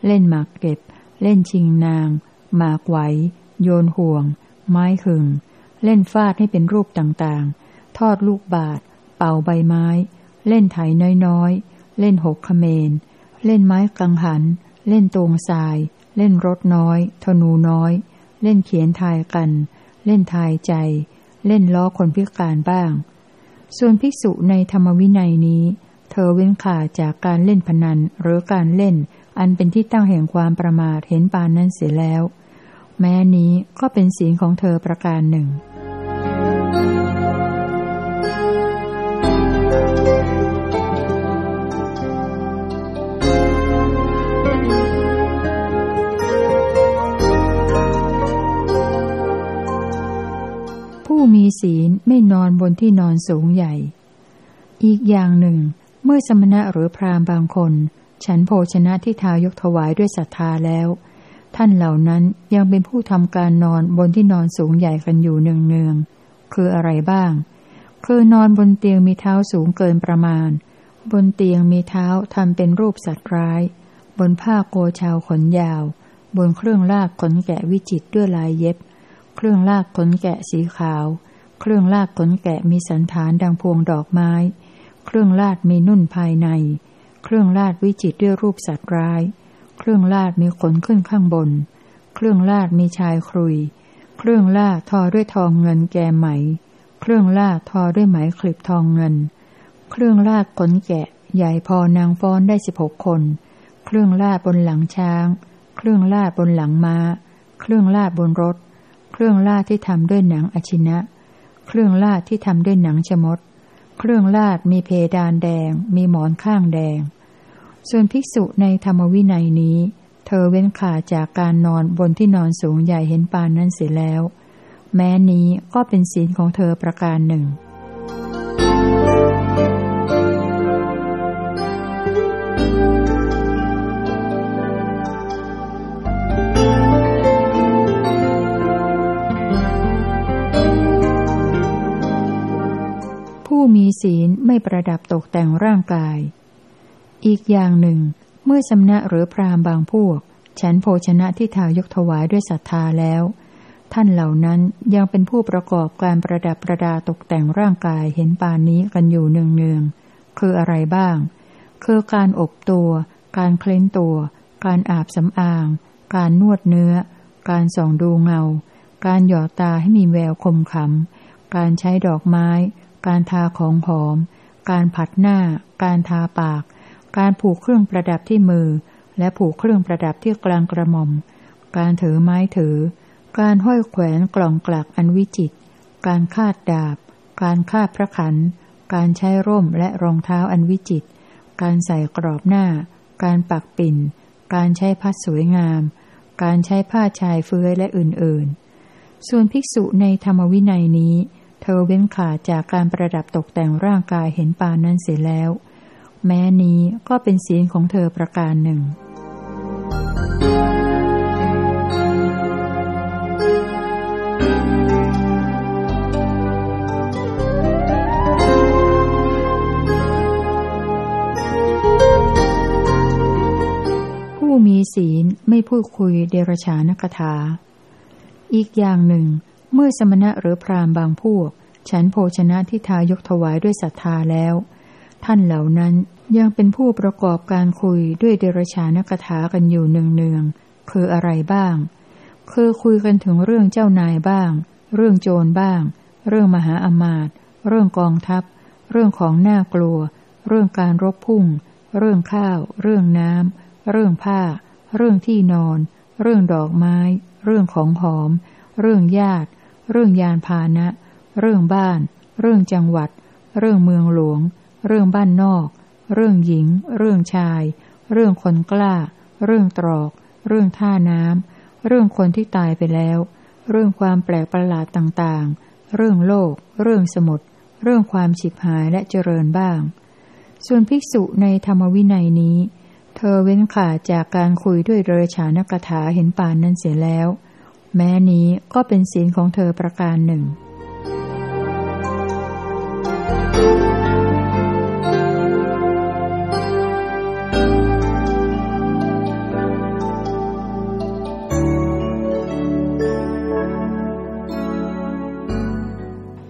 S1: เล่นหมากเก็บ เล่นชิงนาง หมากไหว โยนห่วง ไม้หึง เล่นฟาดให้เป็นรูปต่างๆ ทอดลูกบาทเป่าใบไม้ เล่นไถน้อยๆ เล่นหกขเมน เล่นไม้กังหัน เล่นตวงทราย เล่นรถน้อย ธนูน้อย เล่นเขียนทายกัน เล่นทายใจ เล่นล้อคนพิการบ้าง ส่วนภิกษุในธรรมวินัยนี้ เธอเว้นขาจากการเล่นพนันหรือการเล่น อันเป็นที่ตั้งแห่งความประมาทเห็นปานนั้นเสียแล้ว แม้นี้ก็เป็นศีลของเธอประการหนึ่งู้มีศีลไม่นอนบนที่นอนสูงใหญ่ อีกอย่างหนึ่ง เมื่อสมณะหรือพราหมณ์บางคน ฉันโภชนะที่ทายกถวายด้วยศรัทธาแล้ว ท่านเหล่านั้นยังเป็นผู้ทำการนอนบนที่นอนสูงใหญ่กันอยู่เนืองๆคืออะไรบ้าง คือนอนบนเตียงมีเท้าสูงเกินประมาณ บนเตียงมีเท้าทำเป็นรูปสัตว์ร้าย บนผ้าโกชาวขนยาว บนเครื่องลากขนแกะวิจิตด้วยลายเย็บ เครื่องลากขนแกะสีขาว เครื่องลากขนแกะมีสันฐานดังพวงดอกไม้ เครื่องลาดมีนุ่นภายใน เครื่องลาดวิจิตด้วยรูปสัตว์ร้าย เครื่องลาดมีขนขึ้นข้างบน เครื่องลาดมีชายครุย เครื่องลาดทอด้วยทองเงินแก่ไหม เครื่องลาดทอด้วยไหมคลิบทองเงิน เครื่องลาดขนแกะใหญ่พอนางฟ้อนได้สิบหกคน เคเครื่องลาดบนหลังช้าง เครื่องลาดบนหลังม้า เครื่องลาดบนรถ เครื่องลาดที่ทำด้วยหนังอชินะ เครื่องลาดที่ทำด้วยหนังชมด เครื่องลาดมีเพดานแดง มีหมอนข้างแดง ส่วนภิกษุในธรรมวินัยนี้ เธอเว้นขาจากการนอนบนที่นอนสูงใหญ่เห็นปานนั้นเสียแล้ว แม้นี้ก็เป็นศีลของเธอประการหนึ่งู้มีศีลไม่ประดับตกแต่งร่างกาย อีกอย่างหนึ่ง เมื่อสำนักหรือพรามบางพวก ฉันโภชนะที่ทายกถวายด้วยศรัทธาแล้ว ท่านเหล่านั้นยังเป็นผู้ประกอบการประดับประดาตกแต่งร่างกายเห็นปานนี้กันอยู่เนืองๆคืออะไรบ้าง คือการอบตัว การเคล้นตัว การอาบสำอาง การนวดเนื้อ การส่องดูเงา การหยอดตาให้มีแววคมขำการใช้ดอกไม้ การทาของหอม การผัดหน้า การทาปาก การผูกเครื่องประดับที่มือ และผูกเครื่องประดับที่กลางกระหม่อม การถือไม้ถือ การห้อยแขวนกล่องกลักอันวิจิต การคาดดาบ การคาดพระขัน การใช้ร่มและรองเท้าอันวิจิต การใส่กรอบหน้า การปักปิ่น การใช้พัดสวยงาม การใช้ผ้าชายเฟื้อยและอื่นๆ ส่วนภิกษุในธรรมวินัยนี้ เธอเว้นขาดจากการประดับตกแต่งร่างกายเห็นปานนั้นเสียแล้ว แม้นี้ก็เป็นศีลของเธอประการหนึ่ง ผู้มีศีลไม่พูดคุยเดรชานกถา อีกอย่างหนึ่ง เมื่อสมณะหรือพรามบางพวก ฉันโภชนะที่ทายกถวายด้วยศรัทธาแล้ว ท่านเหล่านั้นยังเป็นผู้ประกอบการคุยด้วยเดรชานกถากันอยู่เนืองๆคืออะไรบ้าง คือคุยกันถึงเรื่องเจ้านายบ้าง เรื่องโจรบ้าง เรื่องมหาอมาตย์เรื่องกองทัพ เรื่องของหน่ากลัว เรื่องการรบพุ่ง เรื่องข้าว เรื่องน้ำเรื่องผ้า เรื่องที่นอน เรื่องดอกไม้ เรื่องของหอม เรื่องญาติ เรื่องยานพาหนะ เรื่องบ้าน เรื่องจังหวัด เรื่องเมืองหลวง เรื่องบ้านนอก เรื่องหญิง เรื่องชาย เรื่องคนกล้า เรื่องตรอก เรื่องท่าน้ำเรื่องคนที่ตายไปแล้ว เรื่องความแปลกประหลาดต่างๆ เรื่องโลก เรื่องสมุดเรื่องความฉิบหายและเจริญบ้าง ส่วนภิกษุในธรรมวินัยนี้ เธอเว้นขาดจากการคุยด้วยเรชานกถาเห็นป่านนั้นเสียแล้ว แม้นี้ก็เป็นศีลของเธอประการหนึ่ง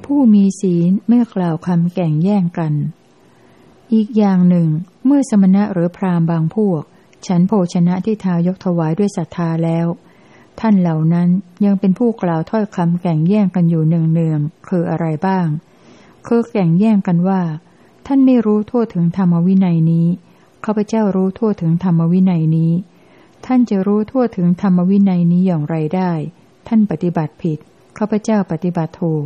S1: ผู้มีศีลไม่กล่าวคำแก่งแย่งกัน อีกอย่างหนึ่ง เมื่อสมณะหรือพรามบางพวก ฉันโภชนะที่ทายกถวายด้วยศรัทธาแล้ว ท่านเหล่านั้นยังเป็นผู้กล่าวถ้อยคำแก่งแย่งกันอยู่เนืองๆคืออะไรบ้าง คือแก่งแย่งกันว่า ท่านไม่รู้ทั่วถึงธรรมวินัยนี้ข้าพเจ้ารู้ทั่วถึงธรรมวินัยนี้ ท่านจะรู้ทั่วถึงธรรมวินัยนี้อย่างไรได้ ท่านปฏิบัติผิดข้าพเจ้าปฏิบัติถูก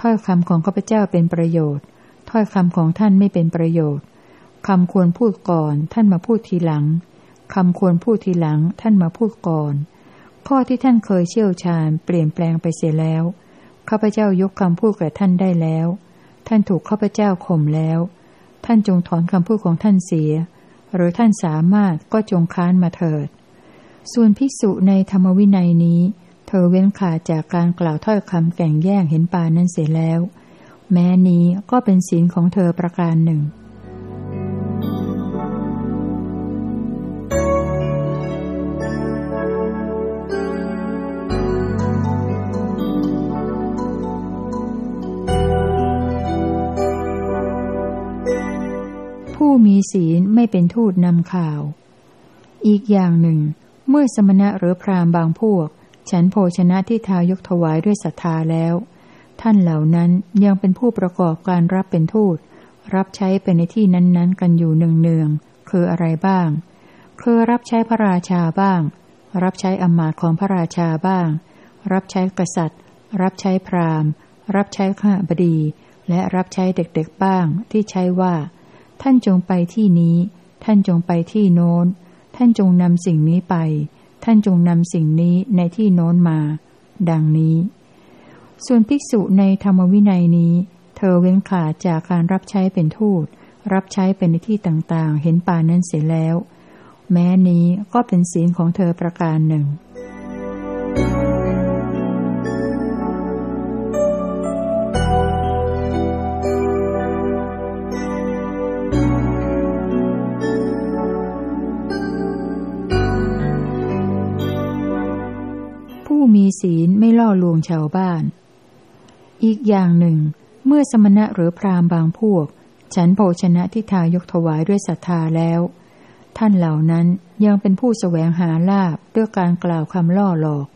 S1: ถ้อยคำของข้าพเจ้าเป็นประโยชน์ถ้อยคำของท่านไม่เป็นประโยชน์คำควรพูดก่อน ท่านมาพูดทีหลังคำควรพูดทีหลัง ท่านมาพูดก่อน ข้อที่ท่านเคยเชี่ยวชาญเปลี่ยนแปลงไปเสียแล้วข้าพเจ้ายกคำพูดแก่ท่านได้แล้ว ท่านถูกข้าพเจ้าข่มแล้ว ท่านจงถอนคำพูดของท่านเสีย หรือท่านสามารถก็จงค้านมาเถิด ส่วนภิกษุในธรรมวินัยนี้ เธอเว้นขาดจากการกล่าวถ้อยคำแก่งแย่งเห็นปานั้นเสียแล้ว แม้นี้ก็เป็นศีลของเธอประการหนึ่ง มีศีลไม่เป็นทูตนำข่าว อีกอย่างหนึ่ง เมื่อสมณะหรือพราหมณ์บางพวก ฉันโภชนะที่ทายกถวายด้วยศรัทธาแล้ว ท่านเหล่านั้นยังเป็นผู้ประกอบการรับเป็นทูต รับใช้ไปในที่นั้นๆ กันอยู่เนืองๆคืออะไรบ้าง คือรับใช้พระราชาบ้าง รับใช้อมาตย์ของพระราชาบ้าง รับใช้กษัตริย์ รับใช้พราหมณ์ รับใช้ข้าบดี และรับใช้เด็กๆบ้างที่ใช้ว่า ท่านจงไปที่นี้ ท่านจงไปที่โน้น ท่านจงนำสิ่งนี้ไป ท่านจงนำสิ่งนี้ในที่โน้นมา ดังนี้ ส่วนภิกษุในธรรมวินัยนี้ เธอเว้นขาดจากการรับใช้เป็นทูต รับใช้เป็นในที่ต่างๆ เห็นป่านั้นเสร็จแล้ว แม้นี้ก็เป็นศีลของเธอประการหนึ่ง มีศีลไม่ล่อลวงชาวบ้าน อีกอย่างหนึ่ง เมื่อสมณะหรือพราหมณ์บางพวก ฉันโภชนะที่ทายกถวายด้วยศรัทธาแล้ว ท่านเหล่านั้นยังเป็นผู้แสวงหาลาบด้วยการกล่าวคำล่อหลอก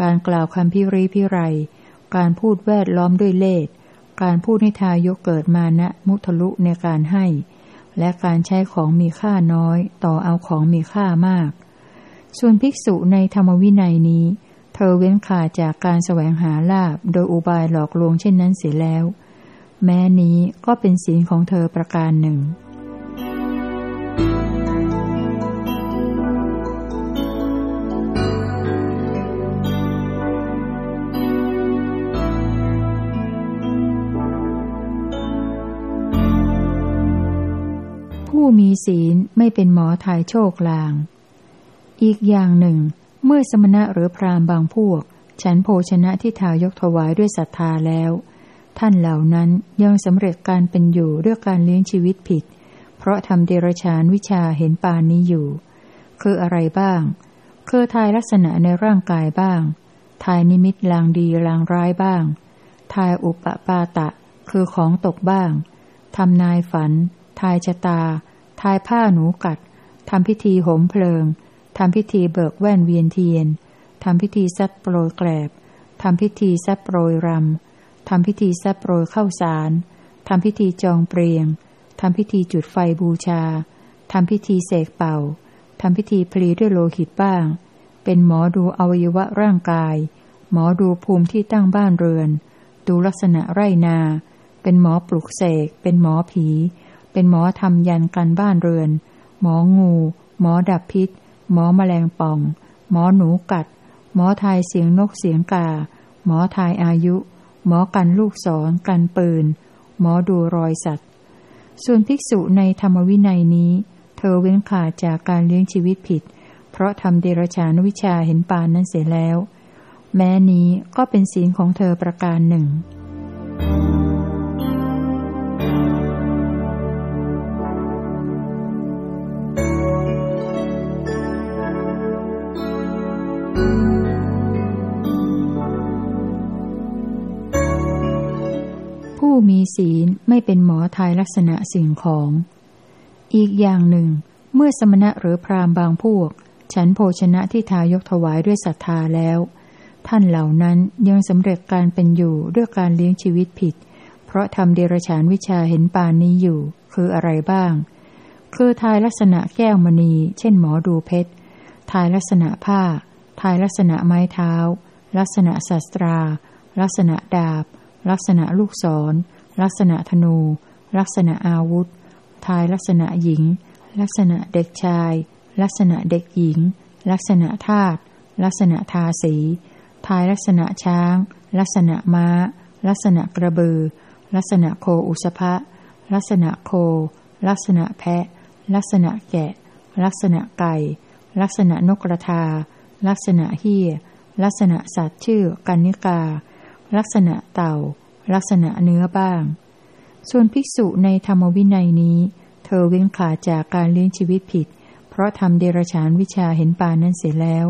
S1: การกล่าวคำพิรีพิไร การพูดแวดล้อมด้วยเล่ห์การพูดให้ทายกเกิดมานะมุทะลุในการให้ และการใช้ของมีค่าน้อย ต่อเอาของมีค่ามาก ส่วนภิกษุในธรรมวินัยนี้ อเว้นขาดจากการแสวงหาลาบโดยอุบายหลอกลวงเช่นนั้นเสียแล้ว แม้นี้ก็เป็นศีลของเธอประการหนึ่งผู้มีศีลไม่เป็นหมอทายโชคลาง อีกอย่างหนึ่ง เมื่อสมณะหรือพราหมณ์บางพวก ฉันโภชนะที่ทายกถวายด้วยศรัทธาแล้ว ท่านเหล่านั้นยังสำเร็จการเป็นอยู่ด้วยการเลี้ยงชีวิตผิด เพราะทำเดรชานวิชาเห็นปานนี้อยู่ คืออะไรบ้าง คือทายลักษณะในร่างกายบ้าง ทายนิมิตลางดีลางร้ายบ้าง ทายอุปปาตะ คือของตกบ้างทำนายฝัน ทายชะตา ทายผ้าหนูกัดทำพิธีหมเพลิง ทำพิธีเบิกแว่นเวียนเทียน ทำพิธีซัดโปรยแกลบ ทำพิธีซัดโปรยรำ ทำพิธีซัดโปรยเข้าสาร ทำพิธีจองเปรียง ทำพิธีจุดไฟบูชา ทำพิธีเสกเป่า ทำพิธีพลีด้วยโลหิตบ้าง เป็นหมอดูอวัยวะร่างกาย หมอดูภูมิที่ตั้งบ้านเรือน ดูลักษณะไรนา เป็นหมอปลุกเสก เป็นหมอผี เป็นหมอทำยันกันบ้านเรือน หมองู หมอดับพิษ หมอแมลงป่อง หมอหนูกัด หมอทายเสียงนกเสียงกา หมอทายอายุ หมอกันลูกศร กันปืน หมอดูรอยสัตว์ ส่วนภิกษุในธรรมวินัยนี้ เธอเว้นขาดจากการเลี้ยงชีวิตผิด เพราะทำเดรชานวิชาเห็นปานนั้นเสียแล้ว แม้นี้ก็เป็นศีลของเธอประการหนึ่งผู้ มีศีลไม่เป็นหมอทายลักษณะสิ่งของ อีกอย่างหนึ่ง เมื่อสมณะหรือพราหมณ์บางพวก ฉันโภชนะที่ทายกถวายด้วยศรัทธาแล้ว ท่านเหล่านั้นยังสำเร็จการเป็นอยู่ด้วยการเลี้ยงชีวิตผิด เพราะทำเดรฉานวิชาเห็นปานนี้อยู่ คืออะไรบ้าง คือทายลักษณะแก้วมณี เช่นหมอดูเพชร ทายลักษณะผ้า ทายลักษณะไม้เท้า ลักษณะศัตรา ลักษณะดาบลักษณะลูกศร ลักษณะธนู ลักษณะอาวุธ ทายลักษณะหญิง ลักษณะเด็กชาย ลักษณะเด็กหญิง ลักษณะทาตุลักษณะทาสี ทายลักษณะช้าง ลักษณะม้า ลักษณะกระบือ ลักษณะโคอุสภะลักษณะโค ลักษณะแพะ ลักษณะแกะ ลักษณะไก่ ลักษณะนกกระทา ลักษณะเฮียลักษณะสัตว์ชื่อ กันิกา ลักษณะเต่า ลักษณะเนื้อบ้าง ส่วนภิกษุในธรรมวินัยนี้ เธอเว้นขาจากการเลี้ยงชีวิตผิด เพราะทำเดรฉานวิชาเห็นปานนั้นเสียแล้ว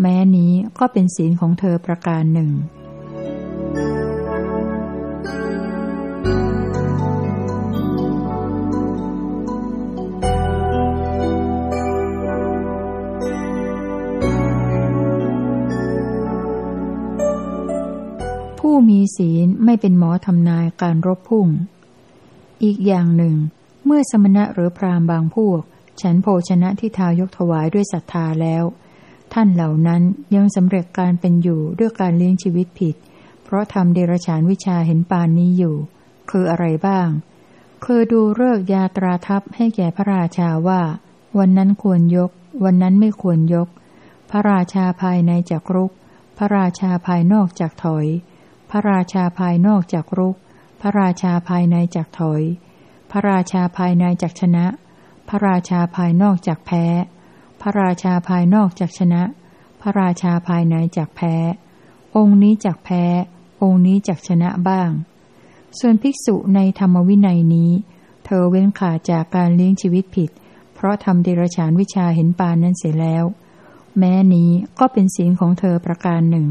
S1: แม้นี้ก็เป็นศีลของเธอประการหนึ่ง มีศีลไม่เป็นหมอทำนายการรบพุ่ง อีกอย่างหนึ่ง เมื่อสมณะหรือพราหมณ์บางพวก ฉันโภชนะที่ทายกถวายด้วยศรัทธาแล้ว ท่านเหล่านั้นยังสำเร็จการเป็นอยู่ด้วยการเลี้ยงชีวิตผิด เพราะทำเดรฉานวิชาเห็นปานนี้อยู่ คืออะไรบ้าง คือดูเลิกยาตราทัพให้แก่พระราชาว่า วันนั้นควรยก วันนั้นไม่ควรยก พระราชาภายในจากรุก พระราชาภายนอกจากถอย พระราชาภายนอกจากรุก พระราชาภายในจากถอย พระราชาภายในจากชนะ พระราชาภายนอกจากแพ้ พระราชาภายนอกจากชนะ พระราชาภายในจากแพ้ องค์นี้จากแพ้ องค์นี้จากชนะบ้าง ส่วนภิกษุในธรรมวินัยนี้ เธอเว้นขาดจากการเลี้ยงชีวิตผิด เพราะทำเดรฉานวิชาเห็นปานนั้นเสียแล้ว แม้นี้ก็เป็นศีลของเธอประการหนึ่ง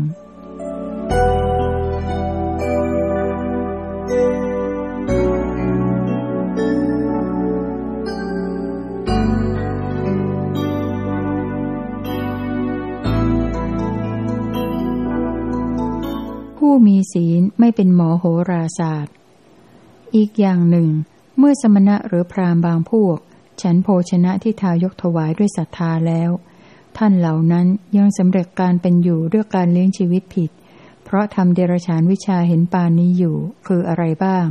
S1: มีศีลไม่เป็นหมอโหราศาสตร์ อีกอย่างหนึ่ง เมื่อสมณะหรือพราหมณ์บางพวก ฉันโภชนะที่ทายกถวายด้วยศรัทธาแล้ว ท่านเหล่านั้นยังสำเร็จการเป็นอยู่ด้วยการเลี้ยงชีวิตผิด เพราะทำเดรฉานวิชาเห็นปานนี้อยู่ คืออะไรบ้าง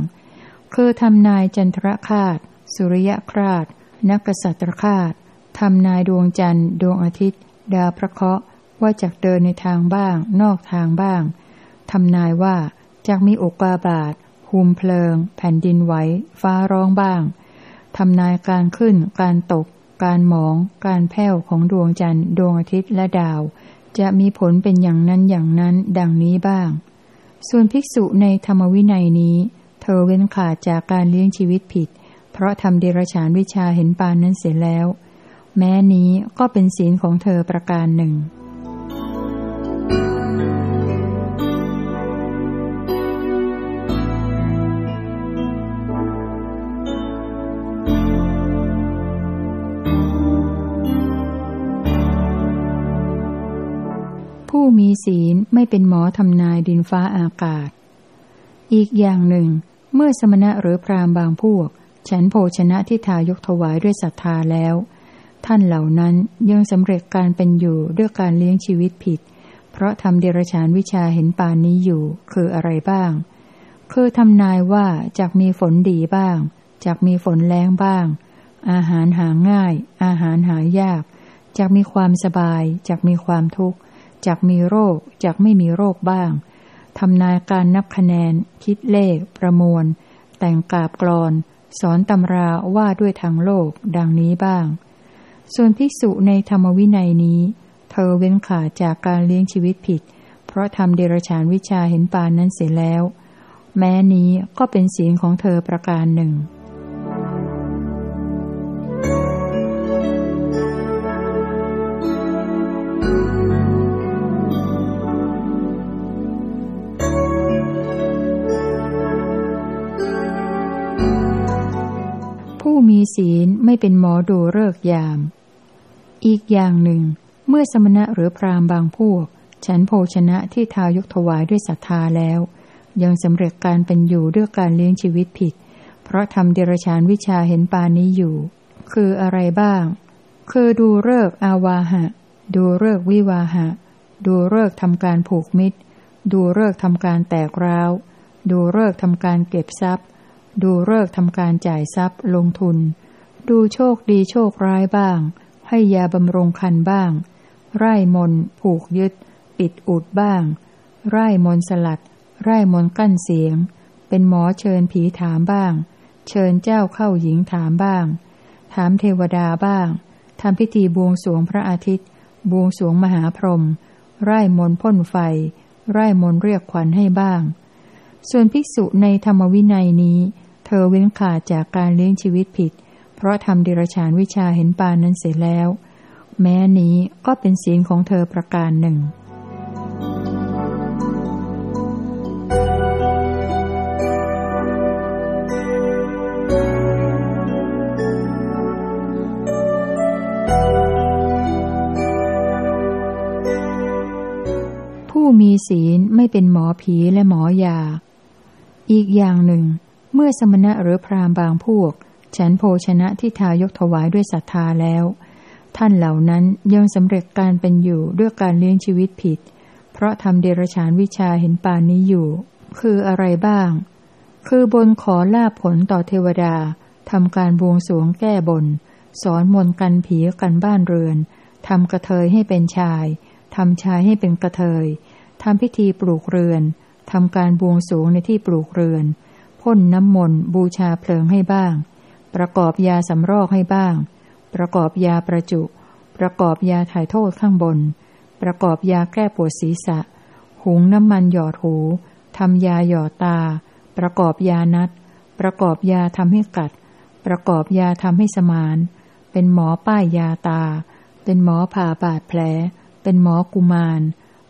S1: คือทำนายจันทรคาตสุริยคราตนักษัตรคาตทำนายดวงจันทร์ ดวงอาทิตย์ ดาวพระเคราะห์ว่าจะเดินในทางบ้าง นอกทางบ้าง ทำนายว่าจากมีอกกาบาตภูมิเพลิง แผ่นดินไหว ฟ้าร้องบ้าง ทำนายการขึ้น การตก การหมอง การแผ่วของดวงจันทร์ ดวงอาทิตย์และดาว จะมีผลเป็นอย่างนั้นอย่างนั้น ดังนี้บ้าง ส่วนภิกษุในธรรมวินัยนี้ เธอเว้นขาดจากการเลี้ยงชีวิตผิด เพราะทำเดรัจฉานวิชาเห็นปานนั้นเสร็จแล้ว แม้นี้ก็เป็นศีลของเธอประการหนึ่ง มีศีลไม่เป็นหมอทำนายดินฟ้าอากาศ อีกอย่างหนึ่ง เมื่อสมณะหรือพราหมณ์บางพวก ฉันโภชนะที่ทายกถวายด้วยศรัทธาแล้ว ท่านเหล่านั้นยังสำเร็จการเป็นอยู่ด้วยการเลี้ยงชีวิตผิด เพราะทำเดรัจฉานวิชาเห็นปานนี้อยู่คืออะไรบ้าง คือทำนายว่าจากมีฝนดีบ้างจากมีฝนแรงบ้าง อาหารหาง่าย อาหารหายากจากมีความสบายจากมีความทุกข์ จากมีโรคจากไม่มีโรคบ้างทำนายการนับคะแนน คิดเลข ประมวล แต่งกาบกรอน สอนตำราว่าด้วยทางโลก ดังนี้บ้าง ส่วนภิกษุในธรรมวินัยนี้ เธอเว้นขาดจากการเลี้ยงชีวิตผิด เพราะทำเดรชานวิชาเห็นปานนั้นเสียแล้ว แม้นี้ก็เป็นศีลของเธอประการหนึ่ง มีศีลไม่เป็นหมอดูเลิกยาม อีกอย่างหนึ่ง เมื่อสมณะหรือพรามบางพวก ฉันโภชนะที่ทายกถวายด้วยศรัทธาแล้ว ยังสำเร็จการเป็นอยู่ด้วยการเลี้ยงชีวิตผิด เพราะทำเดรชานวิชาเห็นปานี้อยู่ คืออะไรบ้าง คือดูเลิกอาวาหะ ดูเลิกวิวาหะ ดูเลิกทำการผูกมิตร ดูเลิกทำการแตกร้าว ดูเลิกทำการเก็บทรัพย์ ดูเลิกทำการจ่ายทรัพย์ลงทุน ดูโชคดีโชคร้ายบ้าง ให้ยาบำรุงคันบ้าง ไร่มน ผูกยึด ปิดอุดบ้าง ไร่มนสลัด ไร่มนกั้นเสียง เป็นหมอเชิญผีถามบ้าง เชิญเจ้าเข้าหญิงถามบ้าง ถามเทวดาบ้างทำพิธีบวงสวงพระอาทิตย์ บวงสวงมหาพรหมไร่มนพ่นไฟ ไร่มนเรียกขวัญให้บ้าง ส่วนภิกษุในธรรมวินัยนี้ เธอเว้นขาดจากการเลี้ยงชีวิตผิด เพราะทำดิรชานวิชาเห็นปานนั้นเสร็จแล้ว แม้นี้ก็เป็นศีลของเธอประการหนึ่งผู้มีศีลไม่เป็นหมอผีและหมอยา อีกอย่างหนึ่ง มื่อสมณะหรือพราหมณ์บางพวก ฉันโภชนะที่ทายกถวายด้วยศรัทธาแล้ว ท่านเหล่านั้นยังสำเร็จการเป็นอยู่ด้วยการเลี้ยงชีวิตผิด เพราะทำเดรฉานวิชาเห็นปานนี้อยู่ คืออะไรบ้าง คือบนขอลาบผลต่อเทวดาทำการบวงสวงแก้บน สอนมนกันผีกันบ้านเรือนทำกระเทยให้เป็นชายทำชายให้เป็นกระเทยทำพิธีปลูกเรือนทำการบวงสวงในที่ปลูกเรือน พ่นน้ำมนต์บูชาเพลิงให้บ้าง ประกอบยาสำรอกให้บ้าง ประกอบยาประจุ ประกอบยาถ่ายโทษข้างบน ประกอบยาแก้ปวดศีรษะ หุงน้ำมันหยอดหูทำยาหยอดตา ประกอบยานัด ประกอบยาทำให้กัด ประกอบยาทำให้สมาน เป็นหมอป้ายยาตา เป็นหมอผ่าบาดแผล เป็นหมอกุมาร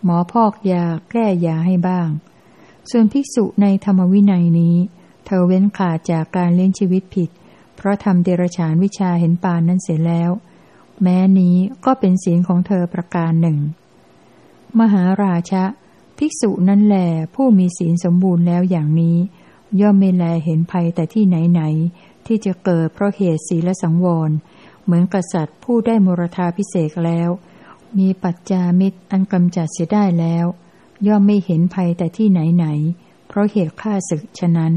S1: หมอพอกยาแก้ยาให้บ้าง ส่วนภิกษุในธรรมวินัยนี้ เธอเว้นขาดจากการเลี้ยงชีวิตผิด เพราะทำเดรฉานวิชาเห็นปานนั้นเสร็จแล้ว แม้นี้ก็เป็นศีลของเธอประการหนึ่ง มหาราชะ ภิกษุนั้นแหลผู้มีศีลสมบูรณ์แล้วอย่างนี้ ย่อมไม่แลเห็นภัยแต่ที่ไหนไหนที่จะเกิดเพราะเหตุศีลสังวร เหมือนกษัตริย์ผู้ได้มรธาพิเศษแล้ว มีปัจจามิตรอันกำจัดเสียได้แล้ว ย่อมไม่เห็นภัยแต่ที่ไหนไหนเพราะเหตุฆ่าศึกฉะนั้น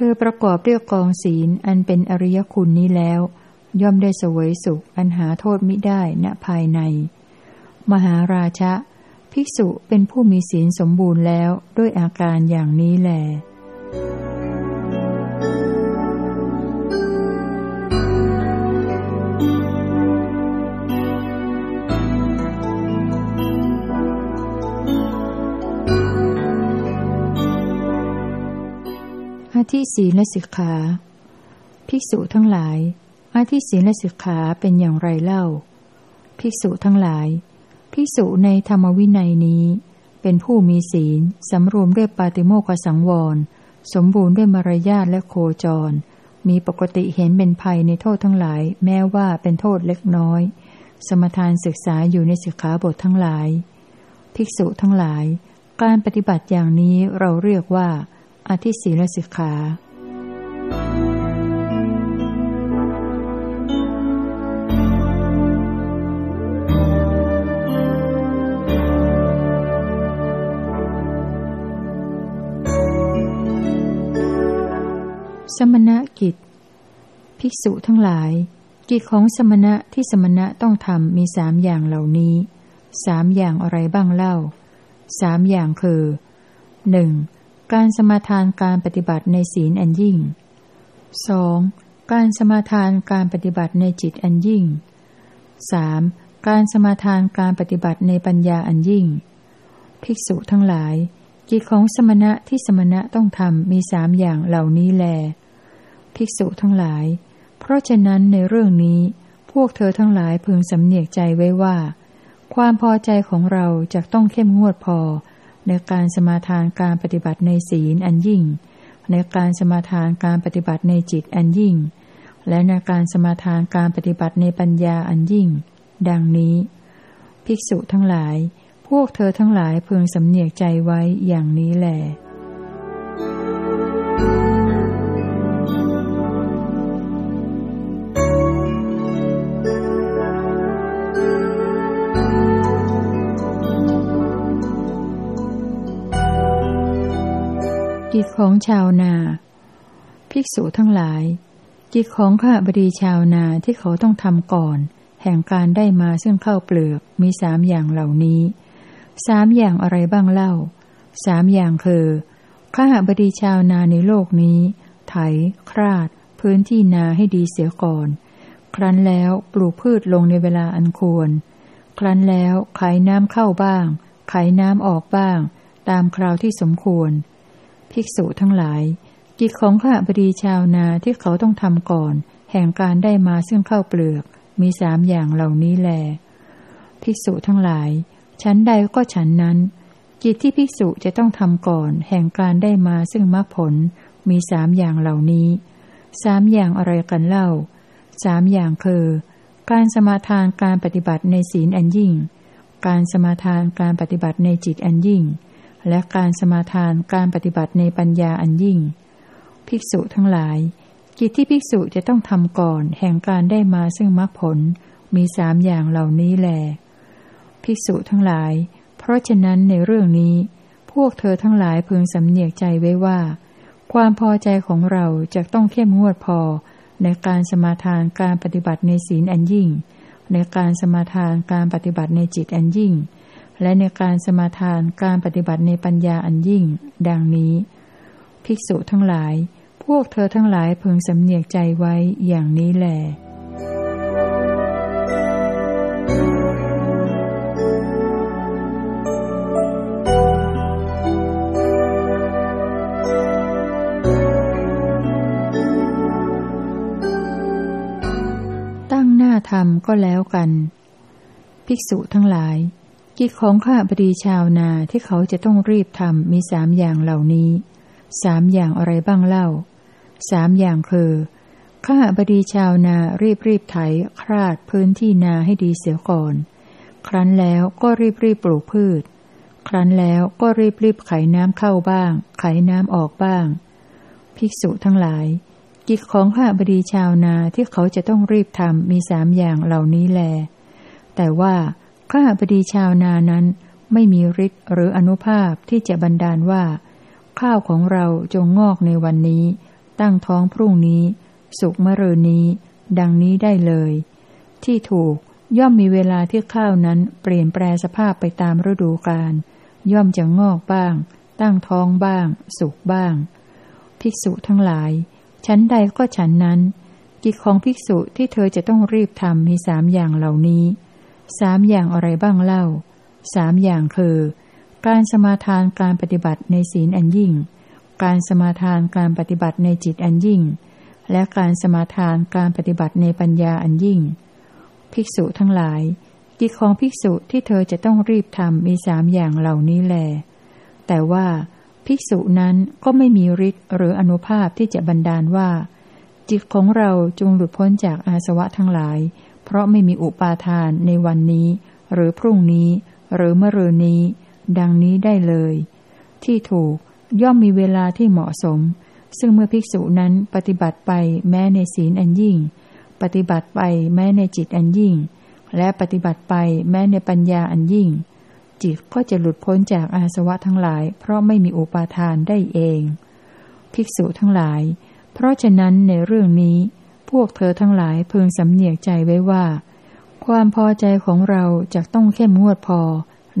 S1: เธอประกอบด้วยกองศีลอันเป็นอริยคุณนี้แล้ว ย่อมได้สวยสุขอันหาโทษมิได้ณภายใน มหาราชะ ภิกษุเป็นผู้มีศีลสมบูรณ์แล้วด้วยอาการอย่างนี้แหละ อาทิศีลสิกขาภิกษุทั้งหลาย อาทิศีลสิกขาเป็นอย่างไรเล่า ภิกษุทั้งหลาย ภิกษุในธรรมวินัยนี้ เป็นผู้มีศีลสำรวมด้วยปาติโมกสังวร สมบูรณ์ด้วยมารยาทและโคจร มีปกติเห็นเป็นภัยในโทษทั้งหลาย แม้ว่าเป็นโทษเล็กน้อย สมทานศึกษาอยู่ในสิกขาบททั้งหลาย ภิกษุทั้งหลาย การปฏิบัติอย่างนี้เราเรียกว่า อธิศีลสิกขาสมณกิจ ภิกษุทั้งหลาย กิจของสมณะที่สมณะต้องทำมีสามอย่างเหล่านี้สามอย่างอะไรบ้างเล่าสามอย่างคือหนึ่ง การสมาทานการปฏิบัติในศีลอันยิ่ง 2. การสมาทานการปฏิบัติในจิตอันยิ่ง 3. การสมาทานการปฏิบัติในปัญญาอันยิ่ง ภิกษุทั้งหลาย กิจของสมณะที่สมณะต้องทำมีสามอย่างเหล่านี้แล ภิกษุทั้งหลาย เพราะฉะนั้นในเรื่องนี้ พวกเธอทั้งหลายพึงสำเนียกใจไว้ว่า ความพอใจของเราจะต้องเข้มงวดพอ ในการสมาทานการปฏิบัติในศีลอันยิ่งในการสมาทานการปฏิบัติในจิตอันยิ่ง และในการสมาทานการปฏิบัติในปัญญาอันยิ่ง ดังนี้ ภิกษุทั้งหลาย พวกเธอทั้งหลายเพึงสำเนียกใจไว้อย่างนี้แหละ ของชาวนา ภิกษุทั้งหลาย กิจของข้าบดีชาวนาที่เขาต้องทำก่อน แห่งการได้มาซึ่งข้าวเปลือกมีสามอย่างเหล่านี้สามอย่างอะไรบ้างเล่าสามอย่างคือข้าบดีชาวนาในโลกนี้ ไถ คราด พื้นที่นาให้ดีเสียก่อน ครั้นแล้วปลูกพืชลงในเวลาอันควร ครั้นแล้วไขน้ำเข้าบ้างไขน้ำออกบ้าง ตามคราวที่สมควร ภิกษุทั้งหลาย กิจของข้าบดีชาวนาที่เขาต้องทำก่อน แห่งการได้มาซึ่งเข้าเปลือก มีสามอย่างเหล่านี้แล ภิกษุทั้งหลาย ชั้นใดก็ฉันนั้น กิจที่ภิกษุจะต้องทำก่อน แห่งการได้มาซึ่งมรรคผล มีสามอย่างเหล่านี้สามอย่างอะไรกันเล่าสามอย่างคือ การสมาทานการปฏิบัติในศีลอันยิ่ง การสมาทานการปฏิบัติในจิตอันยิ่ง และการสมาทานการปฏิบัติในปัญญาอันยิ่ง ภิกษุทั้งหลาย กิจที่ภิกษุจะต้องทำก่อน แห่งการได้มาซึ่งมรรคผลมีสามอย่างเหล่านี้แหลภิกษุทั้งหลาย เพราะฉะนั้นในเรื่องนี้ พวกเธอทั้งหลายพึงสำเนียกใจไว้ว่า ความพอใจของเราจะต้องเข้มงวดพอ ในการสมาทานการปฏิบัติในศีลอันยิ่ง ในการสมาทานการปฏิบัติในจิตอันยิ่ง และในการสมาทานการปฏิบัติในปัญญาอันยิ่ง ดังนี้ ภิกษุทั้งหลาย พวกเธอทั้งหลายพึงสำเนียกใจไว้อย่างนี้แหลตั้งหน้าทำก็แล้วกัน ภิกษุทั้งหลาย กิจของข้าพดีชาวนาที่เขาจะต้องรีบทำมีสามอย่างเหล่านี้ สามอย่างอะไรบ้างเล่า สามอย่างคือข้าบดีชาวนารีบรีบไถคราดพื้นที่นาให้ดีเสียก่อน ครั้นแล้วก็รีบรีบปลูกพืช ครั้นแล้วก็รีบรีบไขน้ำเข้าบ้าง ไขน้ำออกบ้าง ภิกษุทั้งหลาย กิจของข้าบดีชาวนาที่เขาจะต้องรีบทำมีสามอย่างเหล่านี้แล แต่ว่า ข้าบดีชาวนานั้นไม่มีฤทธิ์หรืออนุภาพที่จะบันดาลว่า ข้าวของเราจงงอกในวันนี้ ตั้งท้องพรุ่งนี้ สุกมะรืนนี้ ดังนี้ได้เลย ที่ถูกย่อมมีเวลาที่ข้าวนั้นเปลี่ยนแปลสภาพไปตามฤดูกาลย่อมจะงอกบ้าง ตั้งท้องบ้าง สุกบ้าง ภิกษุทั้งหลาย ชั้นใดก็ฉันนั้น กิจของภิกษุที่เธอจะต้องรีบทำมีสามอย่างเหล่านี้ สามอย่างอะไรบ้างเล่า สามอย่างคือ การสมาทานการปฏิบัติในศีลอันยิ่ง การสมาทานการปฏิบัติในจิตอันยิ่ง และการสมาทานการปฏิบัติในปัญญาอันยิ่ง ภิกษุทั้งหลายกิจของภิกษุที่เธอจะต้องรีบทำมีสามอย่างเหล่านี้แล แต่ว่า ภิกษุนั้นก็ไม่มีฤทธิ์หรืออนุภาพที่จะบันดาลว่า จิตของเราจงหลุดพ้นจากอาสวะทั้งหลาย เพราะไม่มีอุปาทานในวันนี้ หรือพรุ่งนี้ หรือเมื่อรืนนี้ ดังนี้ได้เลย ที่ถูกย่อมมีเวลาที่เหมาะสม ซึ่งเมื่อภิกษุนั้นปฏิบัติไปแม้ในศีลอันยิ่ง ปฏิบัติไปแม้ในจิตอันยิ่ง และปฏิบัติไปแม้ในปัญญาอันยิ่ง จิตก็จะหลุดพ้นจากอาสวะทั้งหลาย เพราะไม่มีอุปาทานได้เอง ภิกษุทั้งหลาย เพราะฉะนั้นในเรื่องนี้ พวกเธอทั้งหลายพึงสำเนียกใจไว้ว่า ความพอใจของเราจะต้องเข้มงวดพอ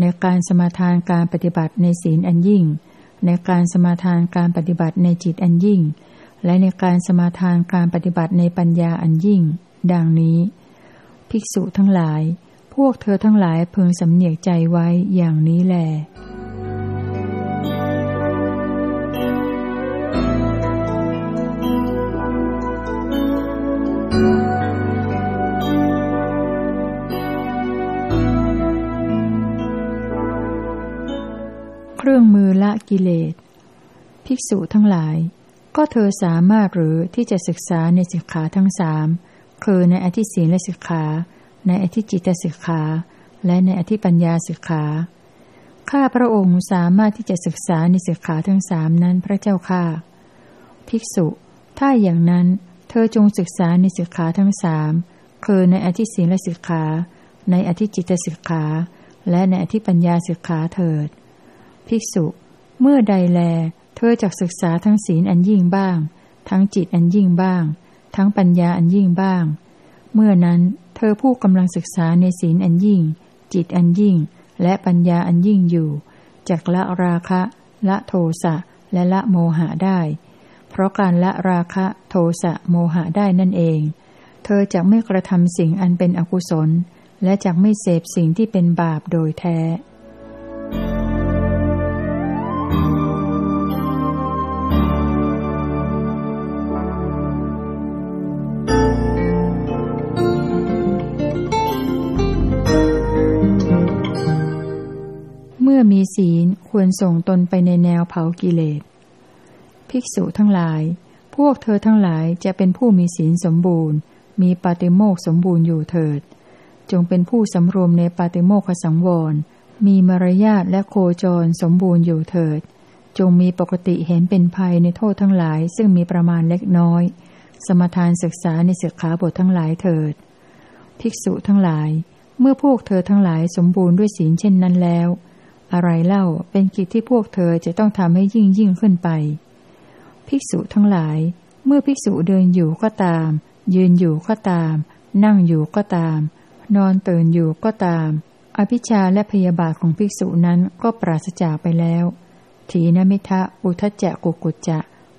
S1: ในการสมาทานการปฏิบัติในศีลอันยิ่ง ในการสมาทานการปฏิบัติในจิตอันยิ่ง และในการสมาทานการปฏิบัติในปัญญาอันยิ่ง ดังนี้ ภิกษุทั้งหลาย พวกเธอทั้งหลายพึงสำเนียกใจไว้อย่างนี้แหละ เครื่องมือละกิเลส ภิกษุทั้งหลาย ก็เธอสามารถหรือที่จะศึกษาในสิกขาทั้งสามคือในอธิศีลสิกขา ในอธิจิตสิกขา และในอธิปัญญาสิกขา ข้าพระองค์สามารถที่จะศึกษาในสิกขาทั้งสามนั้นพระเจ้าค่าภิกษุ ถ้าอย่างนั้น อจงศึกษาในสิกขาทั้งสามคือในอธิศีลสิกขา ในอธิจิตสิกขา และในอธิปัญญาสิกขาเถิด ภิกษุ เมื่อใดแล เธอจักศึกษาทั้งศีลอันยิ่งบ้าง ทั้งจิตอันยิ่งบ้าง ทั้งปัญญาอันยิ่งบ้าง เมื่อนั้นเธอผู้กำลังศึกษาในศีลอันยิ่ง จิตอันยิ่ง และปัญญาอันยิ่งอยู่จักละราคะ ละโทสะและละโมหะได้ เพราะการละราคะโทสะโมหะได้นั่นเอง เธอจะไม่กระทำสิ่งอันเป็นอกุศล และจะไม่เสพสิ่งที่เป็นบาปโดยแท้มื่อมีศีลควรส่งตนไปในแนวเผากิเลส ภิกษุทั้งหลาย พวกเธอทั้งหลายจะเป็นผู้มีศีลสมบูรณ์ มีปาติโมกสมบูรณ์อยู่เถิด จงเป็นผู้สำรวมในปาติโมกขสังวร มีมารยาทและโคจรสมบูรณ์อยู่เถิด จงมีปกติเห็นเป็นภัยในโทษทั้งหลาย ซึ่งมีประมาณเล็กน้อย สมทานศึกษาในศึกขาบททั้งหลายเถิด ภิกษุทั้งหลาย เมื่อพวกเธอทั้งหลายสมบูรณ์ด้วยศีลเช่นนั้นแล้ว อะไรเล่าเป็นกิจที่พวกเธอจะต้องทำให้ยิ่งยิ่งขึ้นไป ภิกษุทั้งหลาย เมื่อภิกษุเดินอยู่ก็ตาม ยืนอยู่ก็ตาม นั่งอยู่ก็ตาม นอนตื่นอยู่ก็ตาม อภิชาและพยาบาทของภิกษุนั้นก็ปราศจากไปแล้ว ถีนมิทะอุทจจะกุกุจจะ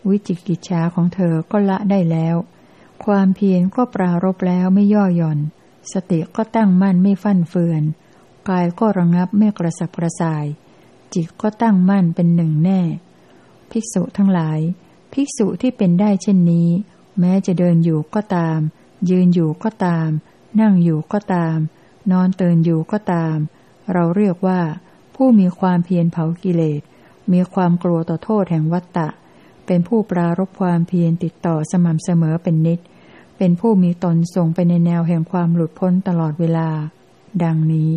S1: วิจิกิจฉาของเธอก็ละได้แล้ว ความเพียรก็ปรารบแล้วไม่ย่อหย่อน สติก็ตั้งมั่นไม่ฟั่นเฟือน กายก็ระงับไม่กระสับกระส่าย จิตก็ตั้งมั่นเป็นหนึ่งแน่ ภิกษุทั้งหลาย ภิกษุที่เป็นได้เช่นนี้ แม้จะเดินอยู่ก็ตาม ยืนอยู่ก็ตาม นั่งอยู่ก็ตาม นอนเตือนอยู่ก็ตาม เราเรียกว่า ผู้มีความเพียรเผากิเลส มีความกลัวต่อโทษแห่งวัตตะ เป็นผู้ปรารบความเพียรติดต่อสม่ำเสมอเป็นนิด เป็นผู้มีตนส่งไปในแนวแห่งความหลุดพ้นตลอดเวลา ดังนี้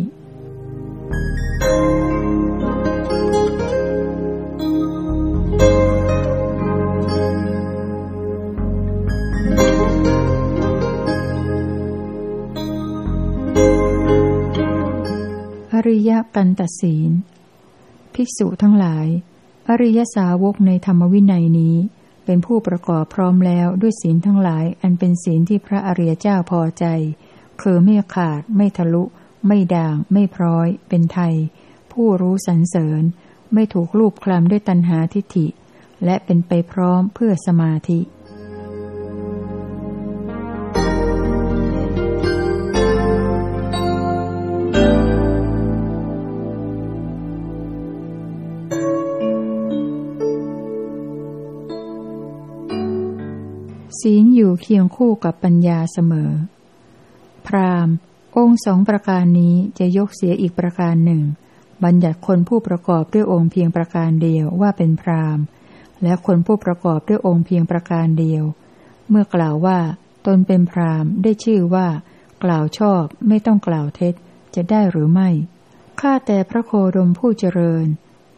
S1: ริยกันตศีล ภิกษุทั้งหลาย อริยสาวกในธรรมวินัยนี้ เป็นผู้ประกอบพร้อมแล้วด้วยศีลทั้งหลาย อันเป็นศีลที่พระอริยเจ้าพอใจ คือไม่ขาด ไม่ทะลุ ไม่ด่าง ไม่พร้อย เป็นไทย ผู้รู้สรรเสริญ ไม่ถูกลูบคลำด้วยตัณหาทิฏฐิ และเป็นไปพร้อมเพื่อสมาธิ ศีลอยู่เคียงคู่กับปัญญาเสมอ พรามองค์สองประการนี้จะยกเสียอีกประการหนึ่ง บัญญัติคนผู้ประกอบด้วยองค์เพียงประการเดียวว่าเป็นพรามและคนผู้ประกอบด้วยองค์เพียงประการเดียว เมื่อกล่าวว่า ตนเป็นพรามได้ชื่อว่า กล่าวชอบไม่ต้องกล่าวเท็จจะได้หรือไม่ข้าแต่พระโคดมผู้เจริญ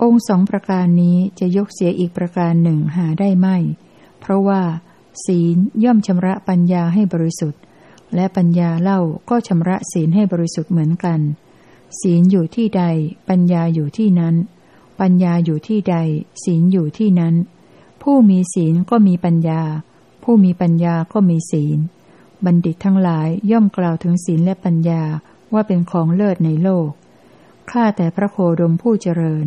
S1: องค์สองประการนี้จะยกเสียอีกประการหนึ่งหาได้ไม่ เพราะว่า ศีลย่อมชำระปัญญาให้บริสุทธิ์ และปัญญาเล่าก็ชำระศีลให้บริสุทธิ์เหมือนกัน ศีลอยู่ที่ใด ปัญญาอยู่ที่นั้น ปัญญาอยู่ที่ใด ศีลอยู่ที่นั้น ผู้มีศีลก็มีปัญญา ผู้มีปัญญาก็มีศีล บัณฑิตทั้งหลายย่อมกล่าวถึงศีลและปัญญาว่าเป็นของเลิศในโลก ข้าแต่พระโคดมผู้เจริญ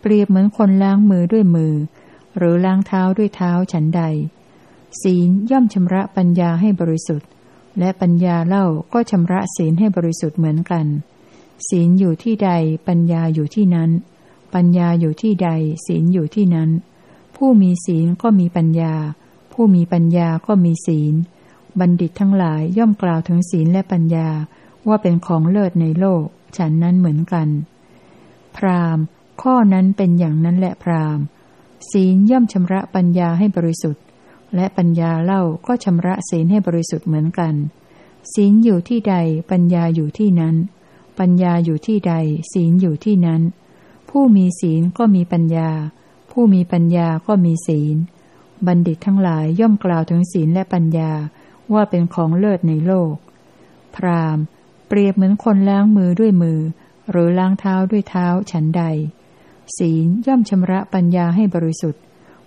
S1: เปรียบเหมือนคนล้างมือด้วยมือ หรือล้างเท้าด้วยเท้าฉันใด ศีลย่อมชำระปัญญาให้บริสุทธิ์ และปัญญาเล่าก็ชำระศีลให้บริสุทธิ์เหมือนกัน ศีลอยู่ที่ใดปัญญาอยู่ที่นั้น ปัญญาอยู่ที่ใด ศีลอยู่ที่นั้น ผู้มีศีลก็มีปัญญา ผู้มีปัญญาก็มีศีล บัณฑิตทั้งหลายย่อมกล่าวถึงศีลและปัญญาว่าเป็นของเลิศในโลก ฉันนั้นเหมือนกัน พรามข้อนั้นเป็นอย่างนั้นแหละพรามศีลย่อมชำระปัญญาให้บริสุทธิ์ และปัญญาเล่าก็ชำระศีลให้บริสุทธิ์เหมือนกัน ศีลอยู่ที่ใดปัญญาอยู่ที่นั้น ปัญญาอยู่ที่ใด ศีลอยู่ที่นั้น ผู้มีศีลก็มีปัญญา ผู้มีปัญญาก็มีศีล บัณฑิตทั้งหลายย่อมกล่าวถึงศีลและปัญญาว่าเป็นของเลิศในโลก พรามเปรียบเหมือนคนล้างมือด้วยมือ หรือล้างเท้าด้วยเท้าฉันใด ศีลย่อมชำระปัญญาให้บริสุทธิ์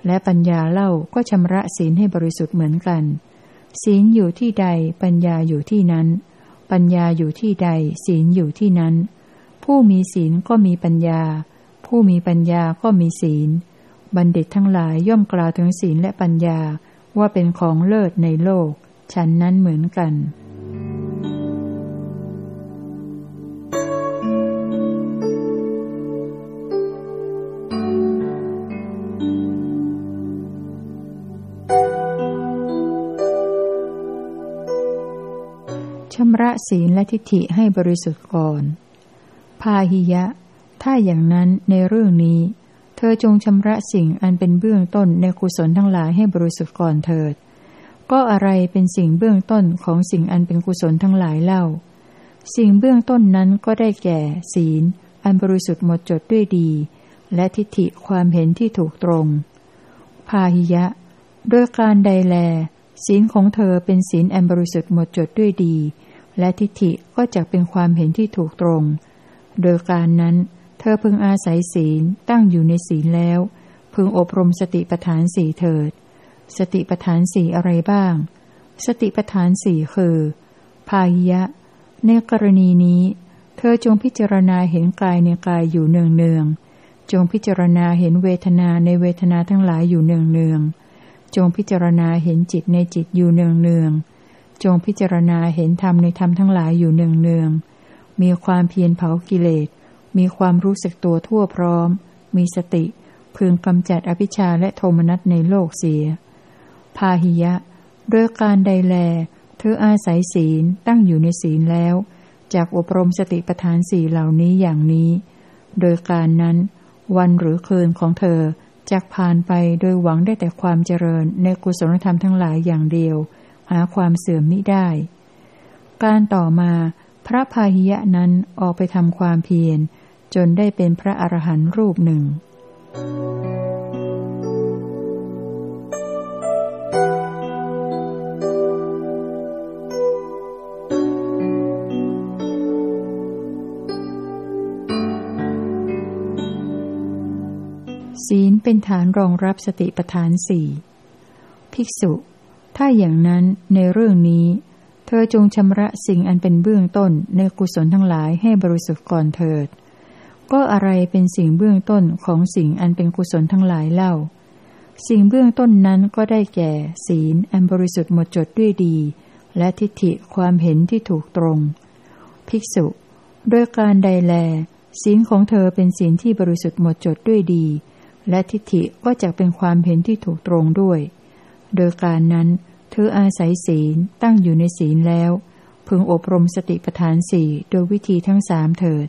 S1: และปัญญาเล่าก็ชำระศีลให้บริสุทธิ์เหมือนกัน ศีลอยู่ที่ใดปัญญาอยู่ที่นั้น ปัญญาอยู่ที่ใด ศีลอยู่ที่นั้น ผู้มีศีลก็มีปัญญา ผู้มีปัญญาก็มีศีล บัณฑิตทั้งหลายย่อมกล่าวถึงศีลและปัญญาว่าเป็นของเลิศในโลก ฉันนั้นเหมือนกันำระศีลและทิฏฐิให้บริสุทธิ์ก่อน พาหิยะ ถ้าอย่างนั้นในเรื่องนี้ เธอจงชำระสิ่งอันเป็นเบื้องต้นในกุศลทั้งหลายให้บริสุทธิ์ก่อนเถิด ก็อะไรเป็นสิ่งเบื้องต้นของสิ่งอันเป็นกุศลทั้งหลายเล่า สิ่งเบื้องต้นนั้นก็ได้แก่ ศีล อันบริสุทธิ์หมดจดด้วยดี และทิฏฐิความเห็นที่ถูกตรง พาหิยะโดยการใดแลศีลของเธอเป็นศีลอันบริสุทธิ์หมดจดด้วยดี และทิฏฐิก็จะเป็นความเห็นที่ถูกตรง โดยการนั้น เธอพึงอาศัยศีลตั้งอยู่ในศีลแล้ว พึงอบรมสติปัฏฐานสี่เถิด สติปัฏฐานสี่อะไรบ้าง สติปัฏฐานสี่คือ พายะ ในกรณีนี้ เธอจงพิจารณาเห็นกายในกายอยู่เนืองเนืองจงพิจารณาเห็นเวทนาในเวทนาทั้งหลายอยู่เนืองเนืองจงพิจารณาเห็นจิตในจิตอยู่เนืองเนือง จงพิจารณาเห็นธรรมในธรรมทั้งหลายอยู่เนืองเนืองมีความเพียรเผากิเลส มีความรู้สึกตัวทั่วพร้อม มีสติ พึงกำจัดอภิชาและโทมนัสในโลกเสีย พาหิยะโดยการใดแล เธออาศัยศีลตั้งอยู่ในศีลแล้ว จากอบรมสติปัฏฐานสี่เหล่านี้อย่างนี้ โดยการนั้น วันหรือคืนของเธอจากผ่านไปโดยหวังได้แต่ความเจริญในกุศลธรรมทั้งหลายอย่างเดียว หาความเสื่อมมิได้ การต่อมาพระพาหิยะนั้นออกไปทำความเพียร จนได้เป็นพระอรหันต์รูปหนึ่ง ศีลเป็นฐานรองรับสติปัฏฐานสี่ภิกษุ ถ้าอย่างนั้นในเรื่องนี้ เธอจงชำระสิ่งอันเป็นเบื้องต้นในกุศลทั้งหลายให้บริสุทธิ์ก่อนเถิด ก็อะไรเป็นสิ่งเบื้องต้นของสิ่งอันเป็นกุศลทั้งหลายเล่า สิ่งเบื้องต้นนั้นก็ได้แก่ ศีลอันบริสุทธิ์หมดจดด้วยดี และทิฏฐิความเห็นที่ถูกตรง ภิกษุด้วยการใดแล ศีลของเธอเป็นศีลที่บริสุทธิ์หมดจดด้วยดี และทิฏฐิก็จะเป็นความเห็นที่ถูกตรงด้วย โดยการนั้น เธออาศัยศีลตั้งอยู่ในศีลแล้ว พึงอบรมสติปัฏฐานสี่โดยวิธีทั้งสามเถิด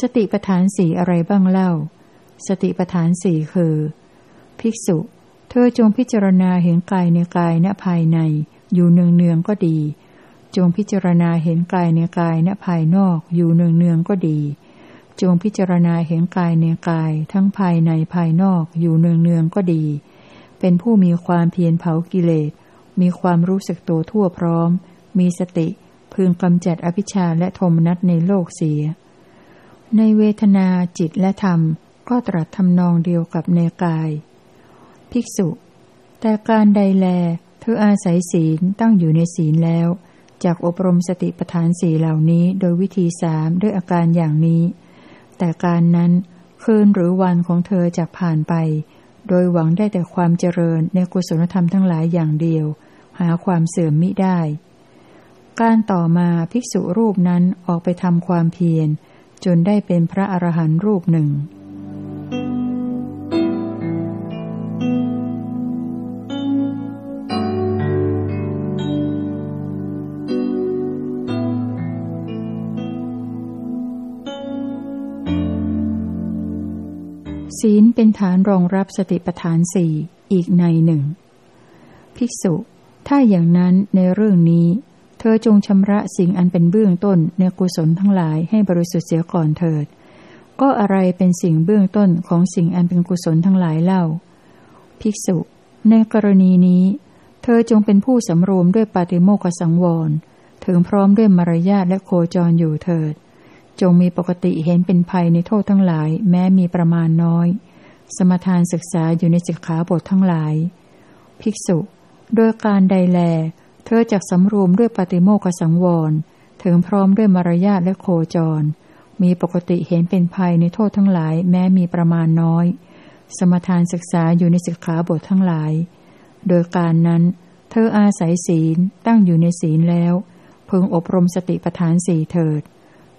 S1: สติปัฏฐานสี่อะไรบ้างเล่า สติปัฏฐานสี่คือ ภิกษุ เธอจงพิจารณาเห็นกายในกายณภายใน อยู่เนืองเนืองก็ดี จงพิจารณาเห็นกายในกายณภายนอก อยู่เนืองเนืองก็ดี จงพิจารณาเห็นกายในกาย ทั้งภายในภายนอก อยู่เนืองเนืองก็ดี เป็นผู้มีความเพียรเผากิเลส มีความรู้สึกตัวทั่วพร้อม มีสติ พึงกำจัดอภิชาและโทมนัสในโลกเสีย ในเวทนาจิตและธรรมก็ตรัสทำนองเดียวกับในกาย ภิกษุ แต่การใดแล เธออาศัยศีลตั้งอยู่ในศีลแล้ว จากอบรมสติปัฏฐานสี่เหล่านี้โดยวิธีสามด้วยอาการอย่างนี้ แต่การนั้นคืนหรือวันของเธอจะผ่านไป โดยหวังได้แต่ความเจริญในกุศลธรรมทั้งหลายอย่างเดียว หาความเสื่อมมิได้ การต่อมาภิกษุรูปนั้นออกไปทำความเพียร จนได้เป็นพระอรหันต์รูปหนึ่ง ศีลเป็นฐานรองรับสติปัฏฐานสี่อีกในหนึ่ง ภิกษุ ถ้าอย่างนั้นในเรื่องนี้ เธอจงชำระสิ่งอันเป็นเบื้องต้นในกุศลทั้งหลายให้บริสุทธิ์เสียก่อนเถิด ก็อะไรเป็นสิ่งเบื้องต้นของสิ่งอันเป็นกุศลทั้งหลายเล่า ภิกษุ ในกรณีนี้ เธอจงเป็นผู้สำรวมด้วยปาติโมกสังวร ถึงพร้อมด้วยมารยาทและโคจรอยู่เถิด จงมีปกติเห็นเป็นภัยในโทษทั้งหลาย แม้มีประมาณน้อย สมทานศึกษาอยู่ในสิกขาบททั้งหลาย ภิกษุ โดยการใดแล เธอจักสำรวมด้วยปฏิโมกสังวร ถึงพร้อมด้วยมารยาทและโคจร มีปกติเห็นเป็นภัยในโทษทั้งหลาย แม้มีประมาณน้อย สมทานศึกษาอยู่ในสิกขาบททั้งหลาย โดยการนั้น เธออาศัยศีลตั้งอยู่ในศีลแล้ว พึงอบรมสติปัฏฐานสี่เถิด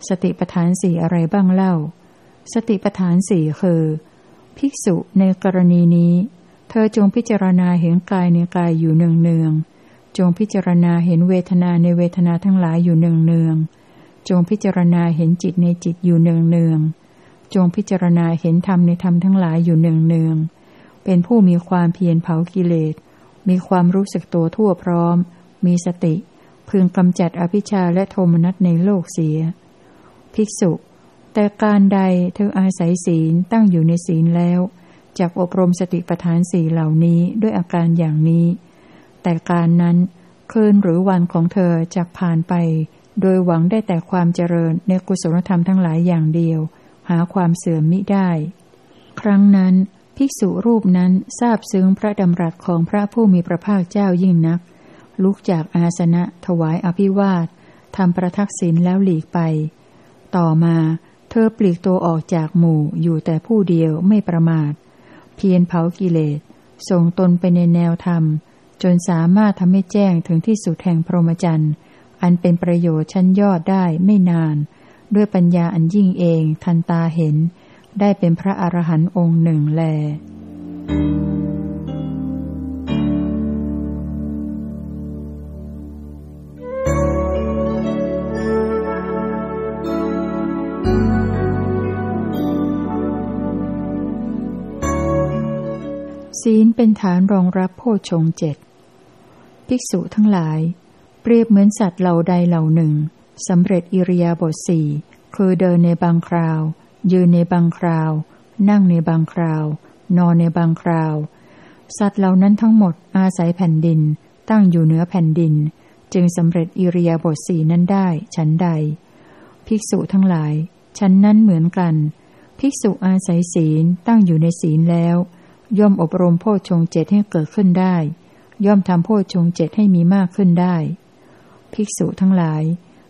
S1: สติปทานสี่อะไรบ้างเล่า สติปทานสี่คือ ภิกษุในกรณีนี้ เธอจงพิจารณาเห็นกายในกายอยู่เนืองเนืองจงพิจารณาเห็นเวทนาในเวทนาทั้งหลายอยู่เนืองเนืองจงพิจารณาเห็นจิตในจิตอยู่เนืองเนืองจงพิจารณาเห็นธรรมในธรรมทั้งหลายอยู่เนืองเนืองเป็นผู้มีความเพียรเผากิเลส มีความรู้สึกตัวทั่วพร้อม มีสติ พึงกำจัดอภิชาและโทมนัสในโลกเสีย ภิกษุ แต่การใดเธออาศัยศีลตั้งอยู่ในศีลแล้วจากอบรมสติปัฏฐานสี่เหล่านี้ด้วยอาการอย่างนี้ แต่การนั้นคืนหรือวันของเธอจะผ่านไป โดยหวังได้แต่ความเจริญในกุศลธรรมทั้งหลายอย่างเดียว หาความเสื่อมมิได้ ครั้งนั้นภิกษุรูปนั้นทราบซึ้งพระดำรัสของพระผู้มีพระภาคเจ้ายิ่งนัก ลุกจากอาสนะถวายอภิวาททำประทักษิณแล้วหลีกไป ต่อมา เธอปลีกตัวออกจากหมู่อยู่แต่ผู้เดียวไม่ประมาท เพียรเผากิเลสส่งตนไปในแนวธรรม จนสามารถทำให้แจ้งถึงที่สุดแห่งพรหมจรรย์อันเป็นประโยชน์ชั้นยอดได้ไม่นาน ด้วยปัญญาอันยิ่งเองทันตาเห็น ได้เป็นพระอรหันต์องค์หนึ่งแล ศีลเป็นฐานรองรับโพชงเจ็ดภิกษุทั้งหลาย เปรียบเหมือนสัตว์เหล่าใดเหล่าหนึ่งสำเร็จอิริยาบถสี่คือเดินในบางคราว ยืนในบางคราว นั่งในบางคราว นอนในบางคราว สัตว์เหล่านั้นทั้งหมดอาศัยแผ่นดิน ตั้งอยู่เหนือแผ่นดิน จึงสำเร็จอิริยาบถสีนั้นได้ ฉันใด ภิกษุทั้งหลาย ฉันนั้นเหมือนกัน ภิกษุอาศัยศีลตั้งอยู่ในศีลแล้ว ย่อมอบรมโพชงเจตให้เกิดขึ้นได้ ย่อมทำโพชงเจตให้มีมากขึ้นได้ ภิกษุทั้งหลาย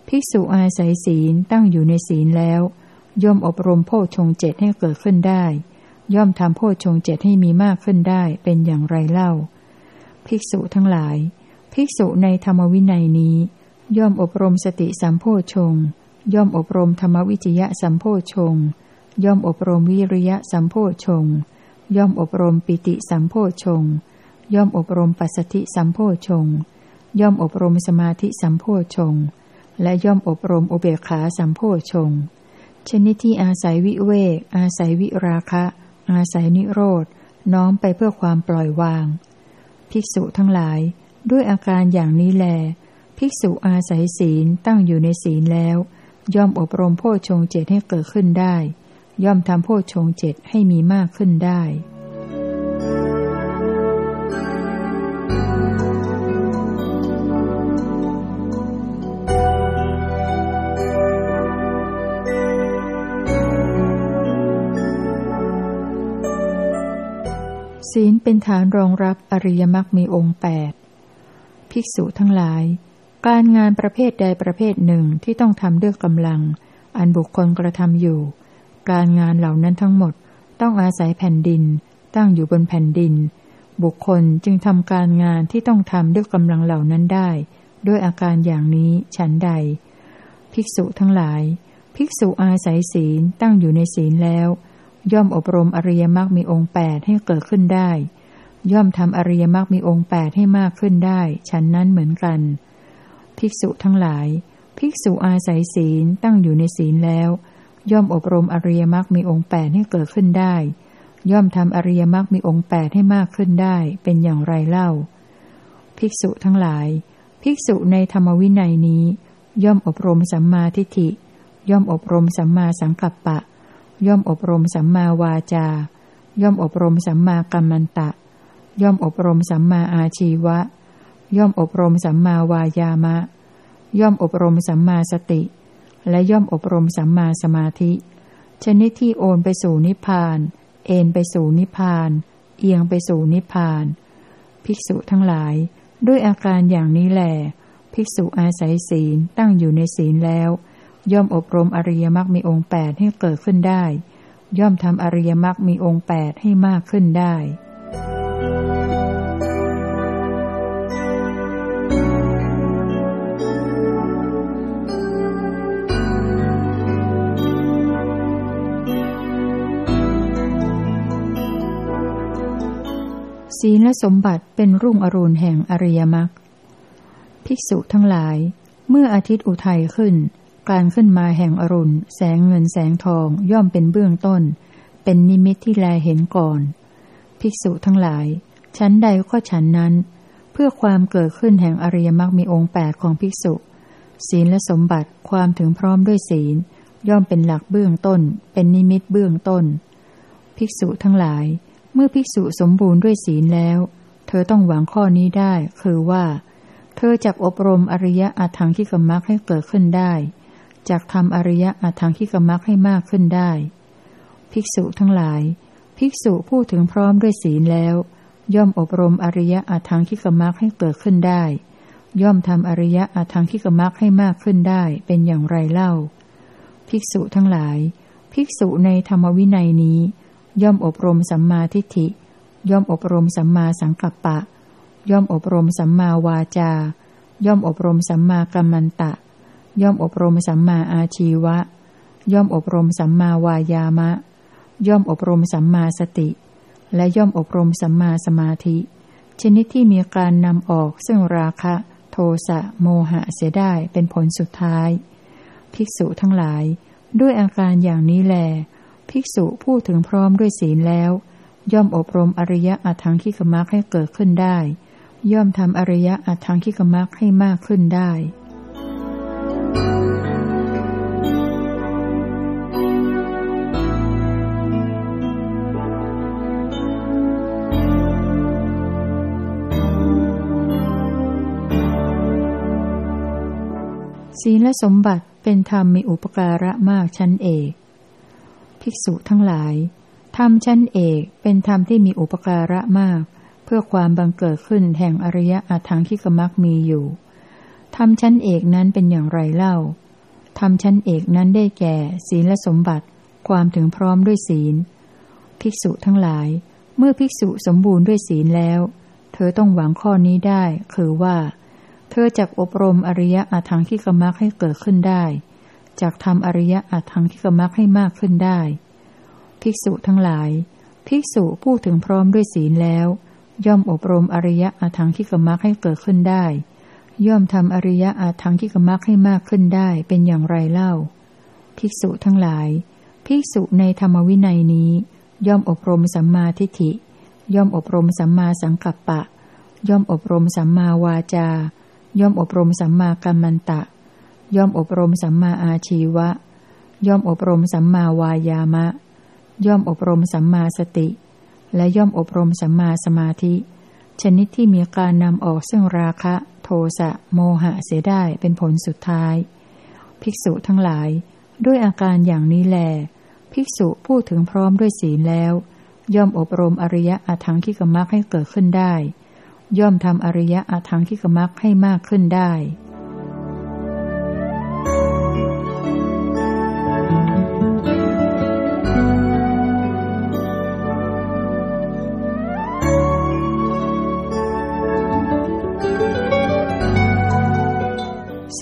S1: ภิกษุอาศัยศีลตั้งอยู่ในศีลแล้ว ย่อมอบรมโพชงเจ็ดให้เกิดขึ้นได้ ย่อมทำโพชงเจ็ดให้มีมากขึ้นได้เป็นอย่างไรเล่า ภิกษุทั้งหลาย ภิกษุในธรรมวินัยนี้ ย่อมอบรมสติสัมโพชงย่อมอบรมธรรมวิจยะสัมโพชงย่อมอบรมวิริยะสัมโพชง ย่อมอบรมปิติสัมโพชง ย่อมอบรมปัสสติสัมโพชง ย่อมอบรมสมาธิสัมโพชง และย่อมอบรมอุเบกขาสัมโพชง ชนิดที่อาศัยวิเวก อาศัยวิราคะ อาศัยนิโรธ น้อมไปเพื่อความปล่อยวาง ภิกษุทั้งหลาย ด้วยอาการอย่างนี้แล ภิกษุอาศัยศีลตั้งอยู่ในศีลแล้ว ย่อมอบรมโพชงเจตให้เกิดขึ้นได้ ย่อมทำโพชงเจตให้มีมากขึ้นได้ศีลเป็นฐานรองรับอริยมรรคมีองค์แปดภิกษุทั้งหลาย การงานประเภทใดประเภทหนึ่งที่ต้องทำด้วยกำลัง อันบุคคลกระทำอยู่ การงานเหล่านั้นทั้งหมดต้องอาศัยแผ่นดิน ตั้งอยู่บนแผ่นดิน บุคคลจึงทำการงานที่ต้องทำด้วยกำลังเหล่านั้นได้ ด้วยอาการอย่างนี้ฉันใด ภิกษุทั้งหลาย ภิกษุอาศัยศีลตั้งอยู่ในศีลแล้ว ย่อมอบรมอริยมรรคมีองค์แปดให้เกิดขึ้นได้ ย่อมทำอริยมรรคมีองค์แปดให้มากขึ้นได้ ฉันนั้นเหมือนกัน ภิกษุทั้งหลาย ภิกษุอาศัยศีลตั้งอยู่ในศีลแล้ว ย่อมอบรมอริยมรรคมีองค์แปดให้เกิดขึ้นได้ ย่อมทำอริยมรรคมีองค์แปดให้มากขึ้นได้ เป็นอย่างไรเล่า ภิกษุทั้งหลาย ภิกษุในธรรมวินัยนี้ ย่อมอบรมสัมมาทิฏฐิ ย่อมอบรมสัมมาสังกัปปะ ย่อมอบรมสัมมาวาจา ย่อมอบรมสัมมากัมมันตะ ย่อมอบรมสัมมาอาชีวะ ย่อมอบรมสัมมาวายามะ ย่อมอบรมสัมมาสติ และย่อมอบรมสัมมาสมาธิ ชนิดที่โอนไปสู่นิพพาน เอ็นไปสู่นิพพาน เอียงไปสู่นิพพาน ภิกษุทั้งหลาย ด้วยอาการอย่างนี้แหลภิกษุอาศัยศีลตั้งอยู่ในศีลแล้ว ย่อมอบรมอริยมรรคมีองค์แปดให้เกิดขึ้นได้ ย่อมทำอริยมรรคมีองค์แปดให้มากขึ้นได้ ศีลสมบัติเป็นรุ่งอรุณแห่งอริยมรรคภิกษุทั้งหลาย เมื่ออาทิตย์อุทัยขึ้น การขึ้นมาแห่งอรุณ แสงเงินแสงทองย่อมเป็นเบื้องต้น เป็นนิมิตที่แลเห็นก่อน ภิกษุทั้งหลาย ชั้นใดก็ชั้นนั้น เพื่อความเกิดขึ้นแห่งอริยมรรคมีองค์แปดของภิกษุ ศีลและสมบัติความถึงพร้อมด้วยศีล ย่อมเป็นหลักเบื้องต้น เป็นนิมิตเบื้องต้น ภิกษุทั้งหลาย เมื่อภิกษุสมบูรณ์ด้วยศีลแล้ว เธอต้องหวังข้อนี้ได้ คือว่า เธอจะอบรมอริยะอัถังคิกมักให้เกิดขึ้นได้จากทำอริยะอัถังคิกมักให้มากขึ้นได้ ภิกษุทั้งหลาย ภิกษุพูดถึงพร้อมด้วยศีลแล้ว ย่อมอบรมอริยะอัถังคิกมักให้เกิดขึ้นได้ ย่อมทำอริยะอัถังคิกมักให้มากขึ้นได้เป็นอย่างไรเล่า ภิกษุทั้งหลาย ภิกษุในธรรมวินัยนี้ ย่อมอบรมสัมมาทิฏฐิ ย่อมอบรมสัมมาสังกัปปะ ย่อมอบรมสัมมาวาจา ย่อมอบรมสัมมากัมมันตะ ย่อมอบรมสัมมาอาชีวะ ย่อมอบรมสัมมาวายามะ ย่อมอบรมสัมมาสติ และย่อมอบรมสัมมาสมาธิ ชนิดที่มีการนำออกซึ่งราคะ โทสะโมหะเสียได้เป็นผลสุดท้าย ภิกษุทั้งหลาย ด้วยอาการอย่างนี้แล ภิกษุพูดถึงพร้อมด้วยศีลแล้ว ย่อมอบรมอริยะอัถังคิกมักให้เกิดขึ้นได้ ย่อมทำอริยะอัถังคิกมักให้มากขึ้นได้ศีลสมบัติเป็นธรรมมีอุปการะมากชั้นเอก ภิกษุทั้งหลาย ธรรมชั้นเอกเป็นธรรมที่มีอุปการะมาก เพื่อความบังเกิดขึ้นแห่งอริยอัถังคิกมักมีอยู่ ธรรมชั้นเอกนั้นเป็นอย่างไรเล่า ธรรมชั้นเอกนั้นได้แก่ ศีลสมบัติ ความถึงพร้อมด้วยศีล ภิกษุทั้งหลาย เมื่อภิกษุสมบูรณ์ด้วยศีลแล้ว เธอต้องหวังข้อนี้ได้ คือว่า เธอจะอบรมอริยอัถังคิกมักให้เกิดขึ้นได้ จากทำอริยะอัถังคิกมักให้มากขึ้นได้ ภิกษุทั้งหลาย ภิกษุพูดถึงพร้อมด้วยศีลแล้ว ย่อมอบรมอริยะอาทังคิกมักให้เกิดขึ้นได้ ย่อมทำอริยะอาทังคิกมักให้มากขึ้นได้เป็นอย่างไรเล่า ภิกษุทั้งหลาย ภิกษุในธรรมวินัยนี้ ย่อมอบรมสัมมาทิฏฐิ ย่อมอบรมสัมมาสังกัปปะ ย่อมอบรมสัมมาวาจา ย่อมอบรมสัมมากัมมันตะ ย่อมอบรมสัมมาอาชีวะ ย่อมอบรมสัมมาวายามะ ย่อมอบรมสัมมาสติ และย่อมอบรมสัมมาสมาธิ ชนิดที่มีการนำออกซึ่งราคะ โทสะโมหะเสียได้เป็นผลสุดท้าย ภิกษุทั้งหลาย ด้วยอาการอย่างนี้แล ภิกษุพูดถึงพร้อมด้วยศีลแล้ว ย่อมอบรมอริยะอัถังคิกมักให้เกิดขึ้นได้ ย่อมทำอริยะอัถังคิกมักให้มากขึ้นได้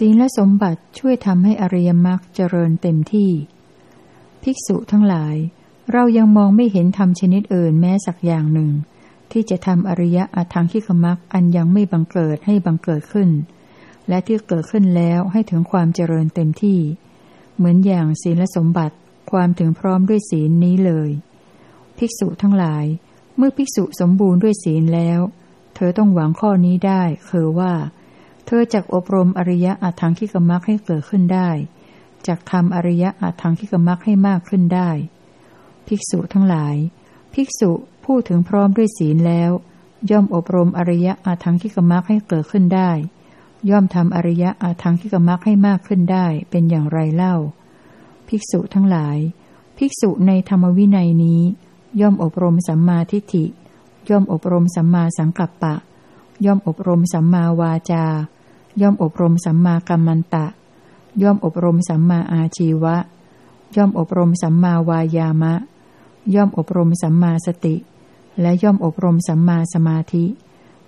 S1: ศีลสมบัติช่วยทำให้อริยมรรคเจริญเต็มที่ ภิกษุทั้งหลาย เรายังมองไม่เห็นธรรมชนิดอื่นแม้สักอย่างหนึ่ง ที่จะทำอริยะอทางคิขมักอันยังไม่บังเกิดให้บังเกิดขึ้น และที่เกิดขึ้นแล้วให้ถึงความเจริญเต็มที่ เหมือนอย่างศีลสมบัติความถึงพร้อมด้วยศีลนี้เลย ภิกษุทั้งหลาย เมื่อภิกษุสมบูรณ์ด้วยศีลแล้ว เธอต้องหวังข้อนี้ได้คือว่า เธอจักอบรมอริยะอัถังคิกมักให้เกิดขึ้นได้จักทำอริยะอัถังคิกมักให้มากขึ้นได้ ภิกษุทั้งหลาย ภิกษุพูดถึงพร้อมด้วยศีลแล้ว ย่อมอบรมอริยะอัถังคิกมักให้เกิดขึ้นได้ ย่อมทำอริยะอัถังคิกมักให้มากขึ้นได้เป็นอย่างไรเล่า ภิกษุทั้งหลาย ภิกษุในธรรมวินัยนี้ ย่อมอบรมสัมมาทิฏฐิ ย่อมอบรมสัมมาสังกัปปะ ย่อมอบรมสัมมาวาจา ย่อมอบรมสัมมากัมมันตะ ย่อมอบรมสัมมาอาชีวะ ย่อมอบรมสัมมาวายามะ ย่อมอบรมสัมมาสติ และย่อมอบรมสัมมาสมาธิ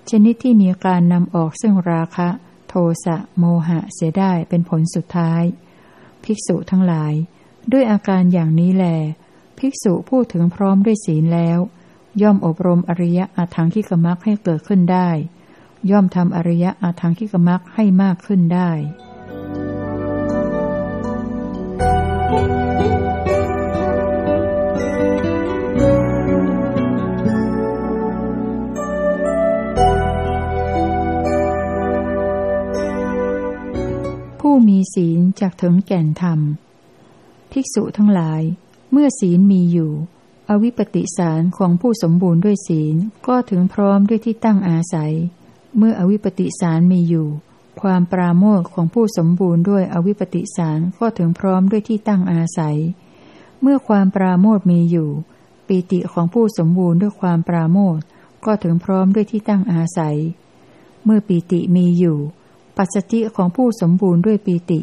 S1: ชนิดที่มีการนำออกซึ่งราคะ โทสะโมหะเสียได้เป็นผลสุดท้าย ภิกษุทั้งหลาย ด้วยอาการอย่างนี้แล ภิกษุพูดถึงพร้อมด้วยศีลแล้วย่อมอบรมอริยะอัถังคิกมักให้เกิดขึ้นได้ ย่อมทำอริยะอาทังคิกมักให้มากขึ้นได้ ผู้มีศีลจากถึงแก่นธรรม ภิกษุทั้งหลาย เมื่อศีลมีอยู่อวิปปิสารของผู้สมบูรณ์ด้วยศีลก็ถึงพร้อมด้วยที่ตั้งอาศัย เมื่ออวิปปิสารมีอยู่ ความปราโมทของผู้สมบูรณ์ด้วยอวิปปิสารก็ถึงพร้อมด้วยที่ตั้งอาศัย เมื่อความปราโมทมีอยู่ ปีติของผู้สมบูรณ์ด้วยความปราโมทก็ถึงพร้อมด้วยที่ตั้งอาศัย เมื่อปีติมีอยู่ ปัสสติของผู้สมบูรณ์ด้วยปีติ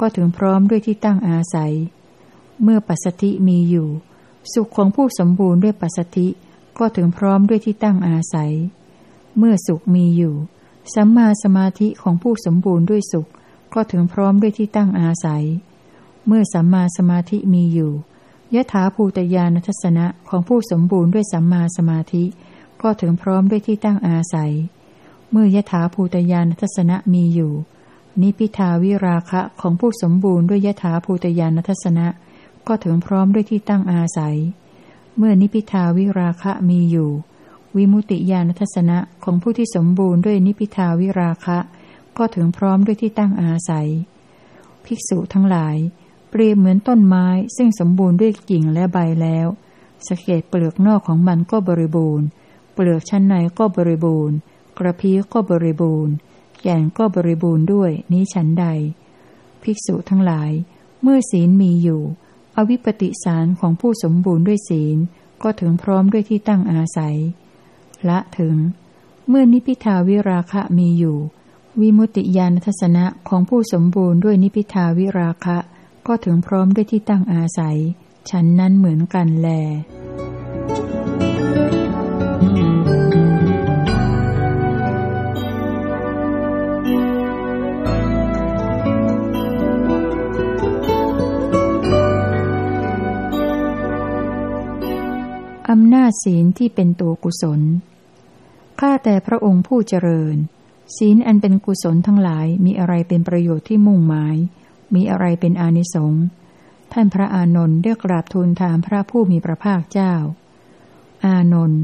S1: ก็ถึงพร้อมด้วยที่ตั้งอาศัย เมื่อปัสสติมีอยู่ สุขของผู้สมบูรณ์ด้วยปัสสติก็ถึงพร้อมด้วยที่ตั้งอาศัย เมื่อสุขมีอยู่ สัมมาสมาธิของผู้สมบูรณ์ด้วยสุข ก็ถึงพร้อมด้วยที่ตั้งอาศัย เมื่อสัมมาสมาธิมีอยู่ยถาภูตยานทัศนะของผู้สมบูรณ์ด้วยสัมมาสมาธิ ก็ถึงพร้อมด้วยที่ตั้งอาศัย เมื่อยถาภูตยานทัศนะมีอยู่ นิพิทาวิราคะของผู้สมบูรณ์ด้วยยถาภูตยานทัศนะก็ถึงพร้อมด้วยที่ตั้งอาศัย เมื่อนิพิทาวิราคะมีอยู่ วิมุติยานทัศนะของผู้ที่สมบูรณ์ด้วยนิพิทาวิราคะ ก็ถึงพร้อมด้วยที่ตั้งอาศัย ภิกษุทั้งหลาย เปรียบเหมือนต้นไม้ซึ่งสมบูรณ์ด้วยกิ่งและใบแล้วสเกตเปลือกนอกของมันก็บริบูรณ์ เปลือกชั้นในก็บริบูรณ์ กระพี้ก็บริบูรณ์แก่นก็บริบูรณ์ด้วยนี้ฉันใด ภิกษุทั้งหลาย เมื่อศีลมีอยู่ อวิปปิสารของผู้สมบูรณ์ด้วยศีลก็ถึงพร้อมด้วยที่ตั้งอาศัย ละถึง เมื่อนิพิทาวิราคะมีอยู่ วิมุตติยานทัศนะของผู้สมบูรณ์ด้วยนิพิทาวิราคะ ก็ถึงพร้อมด้วยที่ตั้งอาศัย ฉันนั้นเหมือนกันแลอำนาจศีลที่เป็นตัวกุศล ข้าแต่พระองค์ผู้เจริญ ศีลอันเป็นกุศลทั้งหลายมีอะไรเป็นประโยชน์ที่มุ่งหมาย มีอะไรเป็นอานิสงส์ท่านพระอานนท์ได้กราบทูลถามพระผู้มีพระภาคเจ้า อานนท์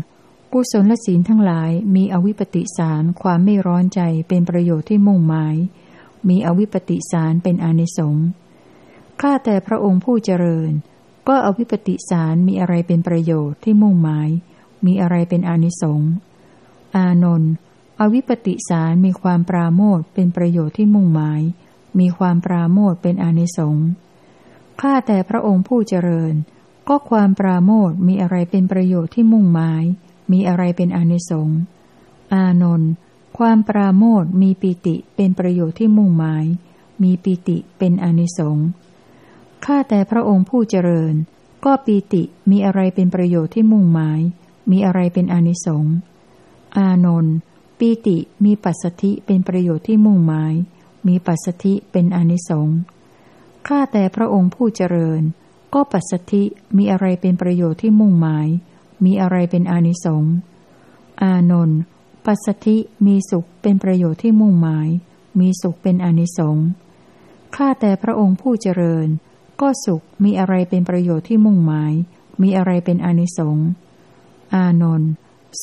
S1: กุศลและศีลทั้งหลายมีอวิปปิสารความไม่ร้อนใจเป็นประโยชน์ที่มุ่งหมาย มีอวิปปิสารเป็นอานิสงส์ข้าแต่พระองค์ผู้เจริญ ก็อวิปปิสารมีอะไรเป็นประโยชน์ที่มุ่งหมาย มีอะไรเป็นอานิสงส์ อานนท์อวิปปิสารมีความปราโมทเป็นประโยชน์ที่มุ่งหมาย มีความปราโมทเป็นอนิสงส์ข้าแต่พระองค์ผู้เจริญ ก็ความปราโมทมีอะไรเป็นประโยชน์ที่มุ่งหมาย มีอะไรเป็นอนิสงส์อานนท์ความปราโมทมีปิติเป็นประโยชน์ที่มุ่งหมาย มีปิติเป็นอนิสงส์ข้าแต่พระองค์ผู้เจริญ ก็ปิติมีอะไรเป็นประโยชน์ที่มุ่งหมาย มีอะไรเป็นอนิสงส์ อานนท์ปีติมีปัสสธิเป็นประโยชน์ที่มุ่งหมาย มีปัสสธิเป็นอนิสงส์ข้าแต่พระองค์ผู้เจริญ ก็ปัสสธิมีอะไรเป็นประโยชน์ที่มุ่งหมาย มีอะไรเป็นอนิสงส์อานนท์ปัสสธิมีสุขเป็นประโยชน์ที่มุ่งหมาย มีสุขเป็นอนิสงส์ข้าแต่พระองค์ผู้เจริญ ก็สุขมีอะไรเป็นประโยชน์ที่มุ่งหมาย มีอะไรเป็นอนิสงส์อานนท์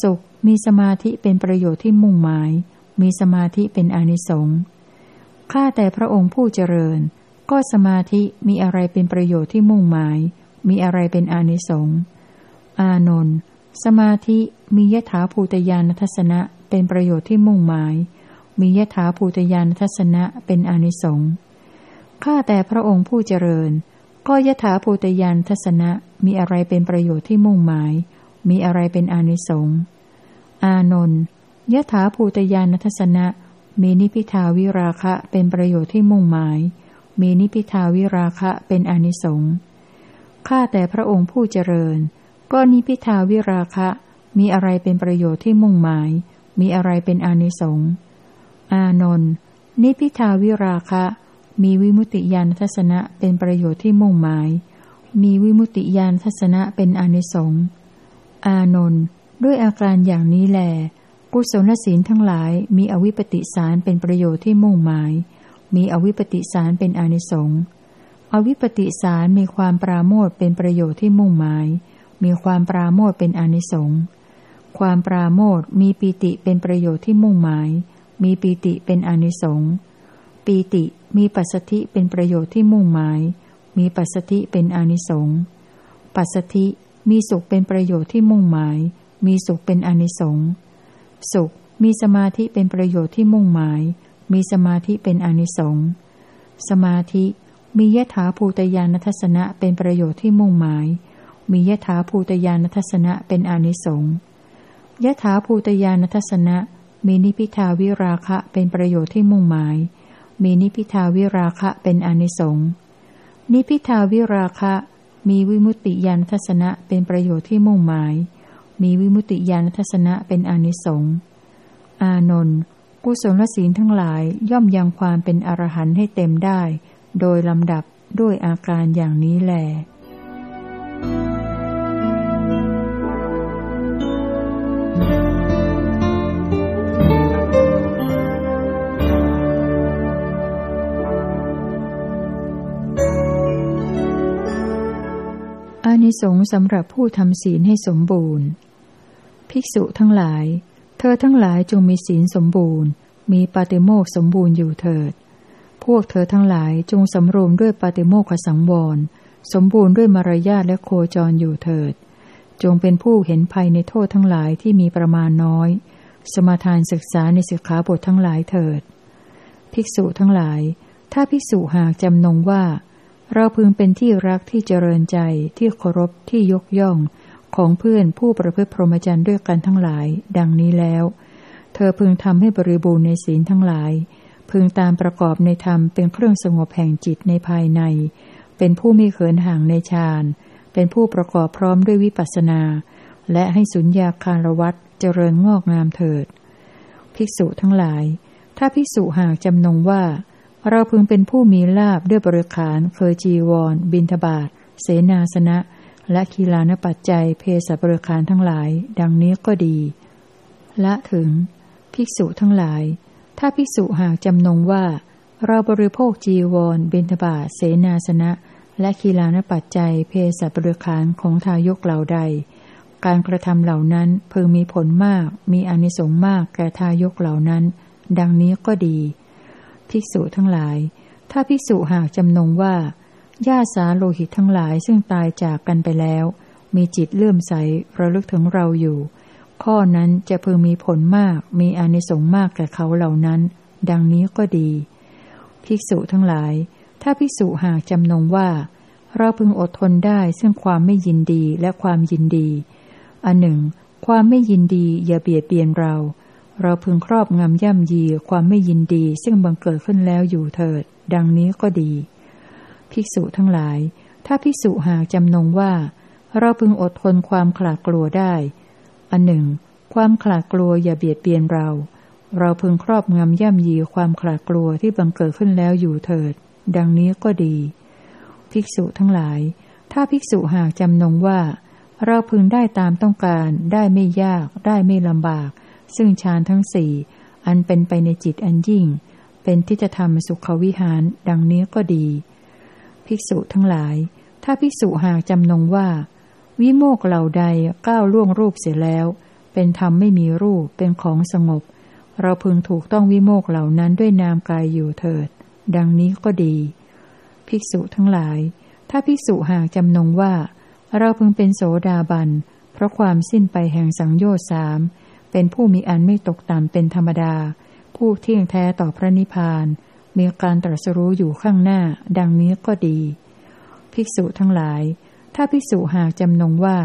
S1: สุข มีสมาธิเป็นประโยชน์ที่มุ่งหมาย มีสมาธิเป็นอนิสงส์ข้าแต่พระองค์ผู้เจริญ ก็สมาธิมีอะไรเป็นประโยชน์ที่มุ่งหมาย มีอะไรเป็นอนิสงส์อานนท์สมาธิมียถาภูตยานทัศนะเป็นประโยชน์ที่มุ่งหมาย มียถาภูตยานทัศนะเป็นอนิสงส์ข้าแต่พระองค์ผู้เจริญ ก็ยถาภูตยานทัศนะมีอะไรเป็นประโยชน์ที่มุ่งหมาย มีอะไรเป็นอนิสงส์ อานนท์ยถาภูตยานทัศนะ มีนิพิทาวิราคะเป็นประโยชน์ที่มุ่งหมาย มีนิพิทาวิราคะเป็นอนิสงส์ข้าแต่พระองค์ผู้เจริญ ก็นิพิทาวิราคะ มีอะไรเป็นประโยชน์ที่มุ่งหมาย มีอะไรเป็นอนิสงส์อานนท์นิพิทาวิราคะ มีวิมุติยานทัศนะเป็นประโยชน์ที่มุ่งหมาย มีวิมุตติยานทัศนะเป็นอนิสงส์อานนท์ ด้วยอาการอย่างนี้แหลกุศลศีลทั้งหลายมีอวิปปิสารเป็นประโยชน์ที่มุ่งหมาย มีอวิปปิสารเป็นอนิสงส์อวิปปิสารมีความปราโมทเป็นประโยชน์ที่มุ่งหมาย มีความปราโมทเป็นอนิสงส์ความปราโมทมีปีติเป็นประโยชน์ที่มุ่งหมาย มีปีติเป็นอนิสงส์ปีติมีปัสสธิเป็นประโยชน์ที่มุ่งหมาย มีปัสสธิเป็นอนิสงส์ปัสสธิมีสุขเป็นประโยชน์ที่มุ่งหมาย มีสุขเป็นอนิสงส์สุขมีสมาธิเป็นประโยชน์ที่มุ่งหมาย มีสมาธิเป็นอนิสงส์สมาธิ มียถาภูตยานทัศนะเป็นประโยชน์ที่มุ่งหมาย มียถาภูตยานทัศนะเป็นอนิสงส์ยถาภูตยานทัศนะมีนิพิทาวิราคะเป็นประโยชน์ที่มุ่งหมาย มีนิพิทาวิราคะเป็นอนิสงส์นิพิทาวิราคะ มีวิมุตติยานทัศนะเป็นประโยชน์ที่มุ่งหมาย มีวิมุตติยานทัศนะเป็นอนิสงส์อานนท์กุศลศีลทั้งหลายย่อมยังความเป็นอรหันต์ให้เต็มได้ โดยลำดับด้วยอาการอย่างนี้แหละอานิสงส์สำหรับผู้ทำศีลให้สมบูรณ์ ภิกษุทั้งหลาย เธอทั้งหลายจงมีศีลสมบูรณ์ มีปาติโมกสมบูรณ์อยู่เถิด พวกเธอทั้งหลายจงสำรวมด้วยปาติโมกขสังวร สมบูรณ์ด้วยมารยาทและโคจรอยู่เถิด จงเป็นผู้เห็นภัยในโทษทั้งหลายที่มีประมาณน้อย สมาทานศึกษาในสิกขาบททั้งหลายเถิด ภิกษุทั้งหลาย ถ้าภิกษุหากจำนงว่า เราพึงเป็นที่รักที่เจริญใจที่เคารพที่ยกย่อง ของเพื่อนผู้ประพฤติพรหมจรรย์ด้วยกันทั้งหลาย ดังนี้แล้ว เธอพึงทำให้บริบูรณ์ในศีลทั้งหลาย พึงตามประกอบในธรรมเป็นเครื่องสงบแห่งจิตในภายใน เป็นผู้มีเขินห่างในฌานเป็นผู้ประกอบพร้อมด้วยวิปัสสนา และให้สุญญาคารวัตเจริญงอกงามเถิด ภิกษุทั้งหลาย ถ้าภิกษุหากจำนงว่า เราพึงเป็นผู้มีลาบด้วยบริขารเคยจีวร บินทบาทเสนาสนะ และคีลานปัจจัยเพศบริขารทั้งหลาย ดังนี้ก็ดี ละถึง ภิกษุทั้งหลาย ถ้าภิกษุหากจำนงว่า เราบริโภคจีวร บินทบาทเสนาสนะ และคีลานปัจจัยเพศบริขารของทายกเหล่าใด การกระทำเหล่านั้นเพึงมีผลมาก มีอนิสงส์มากแก่ทายกเหล่านั้น ดังนี้ก็ดี ภิกษุทั้งหลาย ถ้าภิกษุหากจำนงว่า ญาสาโลหิตทั้งหลายซึ่งตายจากกันไปแล้ว มีจิตเลื่อมใสระลึกถึงเราอยู่ ข้อนั้นจะพึงมีผลมากมีอานิสงส์มากแก่เขาเหล่านั้น ดังนี้ก็ดี ภิกษุทั้งหลาย ถ้าภิกษุหากจำนงว่า เราพึงอดทนได้ซึ่งความไม่ยินดีและความยินดี อันหนึ่ง ความไม่ยินดีอย่าเบียดเบียนเรา เราพึงครอบงำย่ำยีความไม่ยินดีซึ่งบังเกิดขึ้นแล้วอยู่เถิด ดังนี้ก็ดี ภิกษุทั้งหลาย ถ้าภิกษุหากจำนงว่า เราพึงอดทนความขลาดกลัวได้ อันหนึ่ง ความขลาดกลัวอย่าเบียดเบียนเรา เราพึงครอบงำย่ำยีความขลาดกลัวที่บังเกิดขึ้นแล้วอยู่เถิด ดังนี้ก็ดี ภิกษุทั้งหลาย ถ้าภิกษุหากจำนงว่า เราพึงได้ตามต้องการ ได้ไม่ยาก ได้ไม่ลำบาก ซึ่งฌานทั้งสี่อันเป็นไปในจิตอันยิ่ง เป็นที่จะทำสุขวิหาร ดังนี้ก็ดี ภิกษุทั้งหลาย ถ้าภิกษุหากจำนงว่า วิโมกเหล่าใดก้าวล่วงรูปเสียแล้ว เป็นธรรมไม่มีรูปเป็นของสงบ เราพึงถูกต้องวิโมกเหล่านั้นด้วยนามกายอยู่เถิด ดังนี้ก็ดี ภิกษุทั้งหลาย ถ้าภิกษุหากจำนงว่า เราพึงเป็นโสดาบันเพราะความสิ้นไปแห่งสังโยชน์สามเป็นผู้มีอันไม่ตกต่ำเป็นธรรมดา ผู้เที่ยงแท้ต่อพระนิพพาน มีการตรัสรู้อยู่ข้างหน้า ดังนี้ก็ดี ภิกษุทั้งหลาย ถ้าภิกษุหากจำนงว่า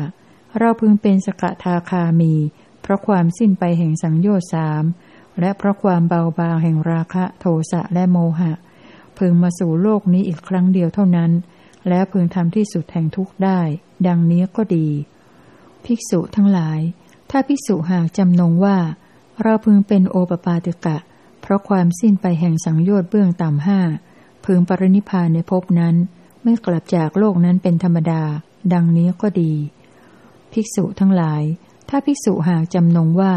S1: เราพึงเป็นสกทาคามี เพราะความสิ้นไปแห่งสังโยชน์สามและเพราะความเบาบางแห่งราคะโทสะและโมหะ พึงมาสู่โลกนี้อีกครั้งเดียวเท่านั้น แล้วพึงทำที่สุดแห่งทุกข์ได้ ดังนี้ก็ดี ภิกษุทั้งหลาย ถ้าพิสุหากจำนงว่า เราพึงเป็นโอปปาติกะ เพราะความสิ้นไปแห่งสังโยชน์เบื้องต่ำห้าพึงปรินิพานในภพนั้น ไม่กลับจากโลกนั้นเป็นธรรมดา ดังนี้ก็ดี ภิกษุทั้งหลาย ถ้าภิกษุหากจำนงว่า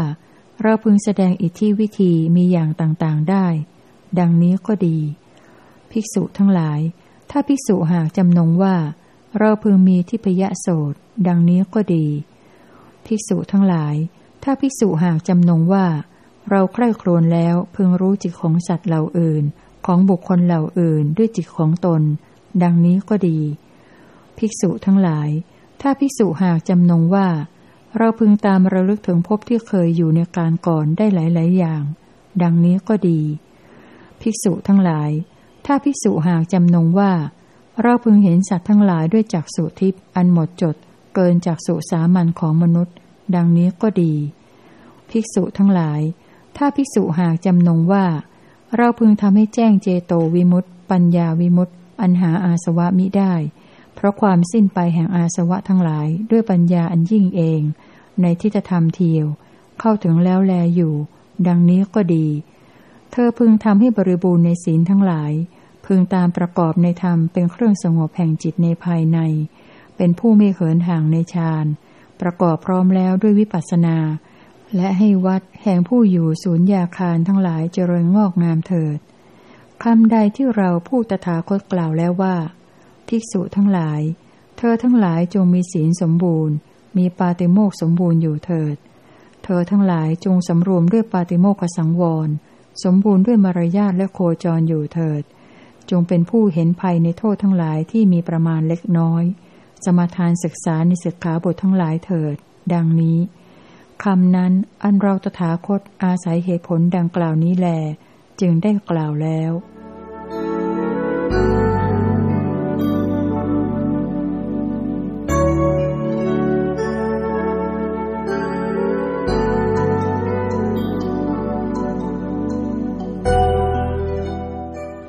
S1: เราพึงแสดงอิทธิวิธีมีอย่างต่างๆได้ ดังนี้ก็ดี ภิกษุทั้งหลาย ถ้าภิกษุหากจำนงว่า เราพึงมีทิพยโสดดังนี้ก็ดี ภิกษุทั้งหลาย ถ้าภิกษุหากจำนงว่า เราใคร่ครวญแล้วพึงรู้จิตของสัตว์เหล่าอื่น ของบุคคลเหล่าอื่นด้วยจิตของตน ดังนี้ก็ดี ภิกษุทั้งหลาย ถ้าภิกษุหากจำนงว่า เราพึงตามระลึกถึงภพที่เคยอยู่ในการก่อนได้หลาย ๆ อย่าง ดังนี้ก็ดี ภิกษุทั้งหลาย ถ้าภิกษุหากจำนงว่า เราพึงเห็นสัตว์ทั้งหลายด้วยจักสุทิพย์อันหมดจด เกินจากสุสามัญของมนุษย์ ดังนี้ก็ดี ภิกษุทั้งหลาย ถ้าภิกษุหากจำนงว่า เราพึงทำให้แจ้งเจโตวิมุตติปัญญาวิมุตติอันหาอาสวะมิได้ เพราะความสิ้นไปแห่งอาสวะทั้งหลายด้วยปัญญาอันยิ่งเอง ในทิฏฐธรรมเทียว เข้าถึงแล้วแลอยู่ ดังนี้ก็ดี เธอพึงทำให้บริบูรณ์ในศีลทั้งหลาย พึงตามประกอบในธรรมเป็นเครื่องสงบแห่งจิตในภายใน เป็นผู้ไม่เขินห่างในฌานประกอบพร้อมแล้วด้วยวิปัสสนา และให้วัดแห่งผู้อยู่ศูนย์ยาคารทั้งหลายเจริญงอกงามเถิดคำใดที่เราพูดตถาคตกล่าวแล้วว่า ภิกษุทั้งหลาย เธอทั้งหลายจงมีศีลสมบูรณ์ มีปาติโมกสมบูรณ์อยู่เถิด เธอทั้งหลายจงสำรวมด้วยปาติโมกสังวร สมบูรณ์ด้วยมารยาทและโคจรอยู่เถิด จงเป็นผู้เห็นภัยในโทษทั้งหลายที่มีประมาณเล็กน้อย สมาทานศึกษาในศึกขาบททั้งหลายเถิด ดังนี้ คำนั้นอันเราตถาคตอาศัยเหตุผลดังกล่าวนี้แล จึงได้กล่าวแล้ว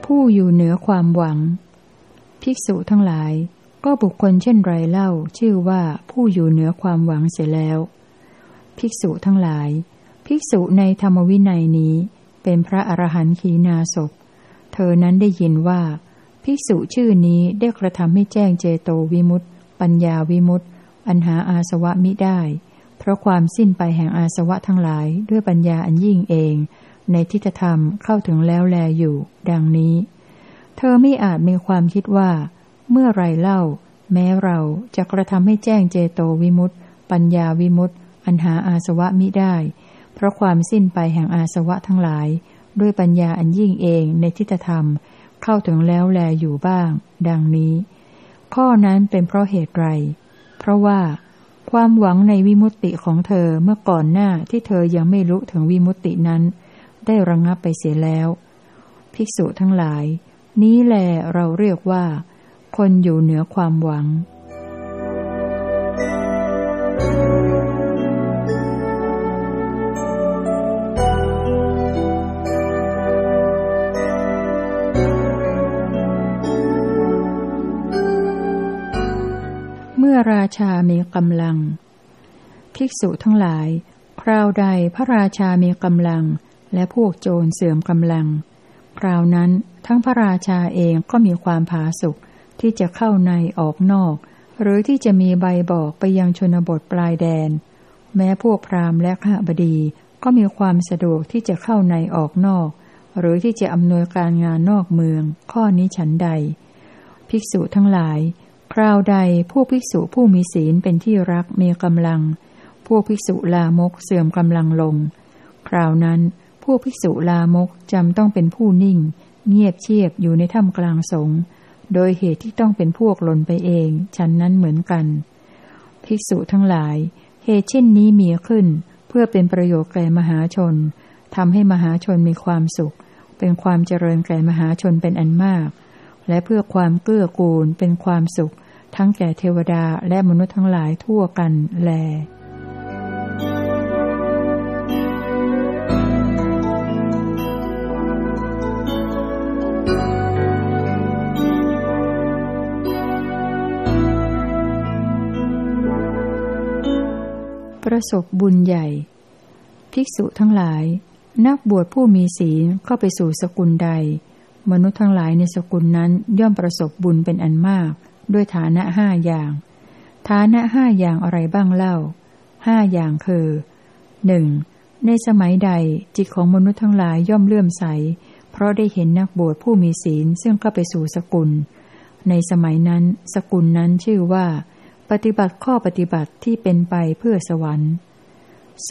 S1: ผู้อยู่เหนือความหวัง ภิกษุทั้งหลาย ก็บุคคลเช่นไรเล่า ชื่อว่าผู้อยู่เหนือความหวังเสียแล้ว ภิกษุทั้งหลาย ภิกษุในธรรมวินัยนี้ เป็นพระอรหันต์ขีนาศพเธอนั้นได้ยินว่า ภิกษุชื่อนี้ได้กระทำให้แจ้งเจโตวิมุตต์ปัญญาวิมุตต์อันหาอาสวะมิได้ เพราะความสิ้นไปแห่งอาสวะทั้งหลายด้วยปัญญาอันยิ่งเอง ในทิฏฐธรรมเข้าถึงแล้วแลอยู่ ดังนี้ เธอไม่อาจมีความคิดว่า เมื่อไรเล่า แม้เราจะกระทำให้แจ้งเจโตวิมุตต์ปัญญาวิมุตต์ อันหาอาสวะมิได้ เพราะความสิ้นไปแห่งอาสวะทั้งหลาย ด้วยปัญญาอันยิ่งเองในทิฏฐธรรม เข้าถึงแล้วแลอยู่บ้าง ดังนี้ ข้อนั้นเป็นเพราะเหตุไร เพราะว่า ความหวังในวิมุตติของเธอเมื่อก่อนหน้าที่เธอยังไม่รู้ถึงวิมุตตินั้น ได้ระงงับไปเสียแล้ว ภิกษุทั้งหลาย นี้แลเราเรียกว่า คนอยู่เหนือความหวัง มื่อราชามีกำลัง ภิกษุทั้งหลาย คราวใดพระราชามีกำลัง และพวกโจรเสื่อมกำลัง คราวนั้นทั้งพระราชาเองก็มีความผาสุกที่จะเข้าในออกนอก หรือที่จะมีใบบอกไปยังชนบทปลายแดน แม้พวกพราหมณ์และข้าบดีก็มีความสะดวกที่จะเข้าในออกนอก หรือที่จะอำนวยการงานนอกเมือง ข้อนี้ฉันใด ภิกษุทั้งหลาย ราวใดผู้ภิกษุผู้มีศีลเป็นที่รักมีกำลัง พวกภิกษุลามกเสื่อมกำลังลง คราวนั้น พวกภิกษุลามกจำต้องเป็นผู้นิ่ง เงียบเชียบอยู่ในถ้ำกลางสงโดยเหตุที่ต้องเป็นพวกหล่นไปเอง ฉันนั้นเหมือนกัน ภิกษุทั้งหลาย เหตุเช่นนี้มีขึ้น เพื่อเป็นประโยชน์แก่มหาชนทำให้มหาชนมีความสุข เป็นความเจริญแก่มหาชนเป็นอันมาก และเพื่อความเกื้อกูลเป็นความสุข ทั้งแก่เทวดาและมนุษย์ทั้งหลายทั่วกันแลประสบบุญใหญ่ ภิกษุทั้งหลาย นักบวชผู้มีศีลเข้าไปสู่สกุลใด มนุษย์ทั้งหลายในสกุลนั้นย่อมประสบบุญเป็นอันมาก ด้วยฐานะห้าอย่าง ฐานะห้าอย่างอะไรบ้างเล่าห้าอย่างคือหนึ่งในสมัยใดจิตของมนุษย์ทั้งหลายย่อมเลื่อมใส เพราะได้เห็นนักบวชผู้มีศีลซึ่งเข้าไปสู่สกุล ในสมัยนั้น สกุลนั้นชื่อว่า ปฏิบัติข้อปฏิบัติที่เป็นไปเพื่อสวรรค์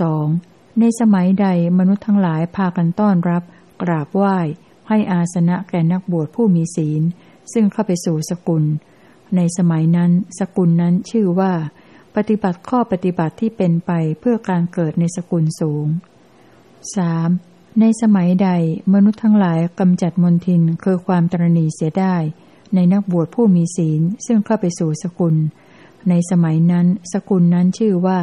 S1: สองในสมัยใดมนุษย์ทั้งหลายพากันต้อนรับ กราบไหว้ ให้อาสนะแก่นักบวชผู้มีศีล ซึ่งเข้าไปสู่สกุล ในสมัยนั้น สกุลนั้นชื่อว่า ปฏิบัติข้อปฏิบัติที่เป็นไปเพื่อการเกิดในสกุลสูง 3. ในสมัยใดมนุษย์ทั้งหลายกำจัดมนทินคือความตรณีเสียได้ ในนักบวชผู้มีศีลซึ่งเข้าไปสู่สกุล ในสมัยนั้น สกุลนั้นชื่อว่า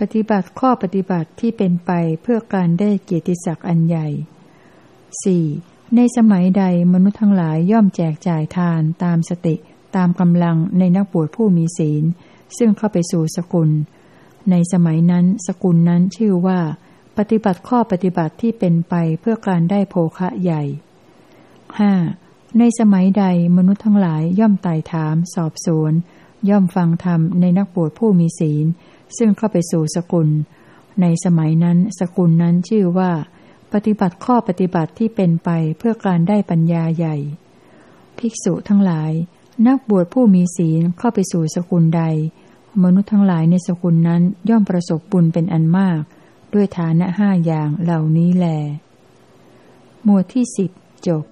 S1: ปฏิบัติข้อปฏิบัติที่เป็นไปเพื่อการได้เกียรติศักดิ์อันใหญ่ 4. ในสมัยใดมนุษย์ทั้งหลายย่อมแจกจ่ายทานตามสติ ตามกำลังในนักบวชผู้มีศีล ซึ่งเข้าไปสู่สกุล ในสมัยนั้นสกุลนั้นชื่อว่า ปฏิบัติข้อปฏิบัติที่เป็นไปเพื่อการได้โภคะใหญ่ 5. ในสมัยใดมนุษย์ทั้งหลายย่อมไต่ถาม สอบสวน ย่อมฟังธรรมในนักบวชผู้มีศีล ซึ่งเข้าไปสู่สกุล ในสมัยนั้นสกุลนั้นชื่อว่า ปฏิบัติข้อปฏิบัติที่เป็นไปเพื่อการได้ปัญญาใหญ่ ภิกษุทั้งหลาย นักบวชผู้มีศีลเข้าไปสู่สกุลใด มนุษย์ทั้งหลายในสกุลนั้นย่อมประสบบุญเป็นอันมาก ด้วยฐานะห้าอย่างเหล่านี้แล หมวดที่สิบจบ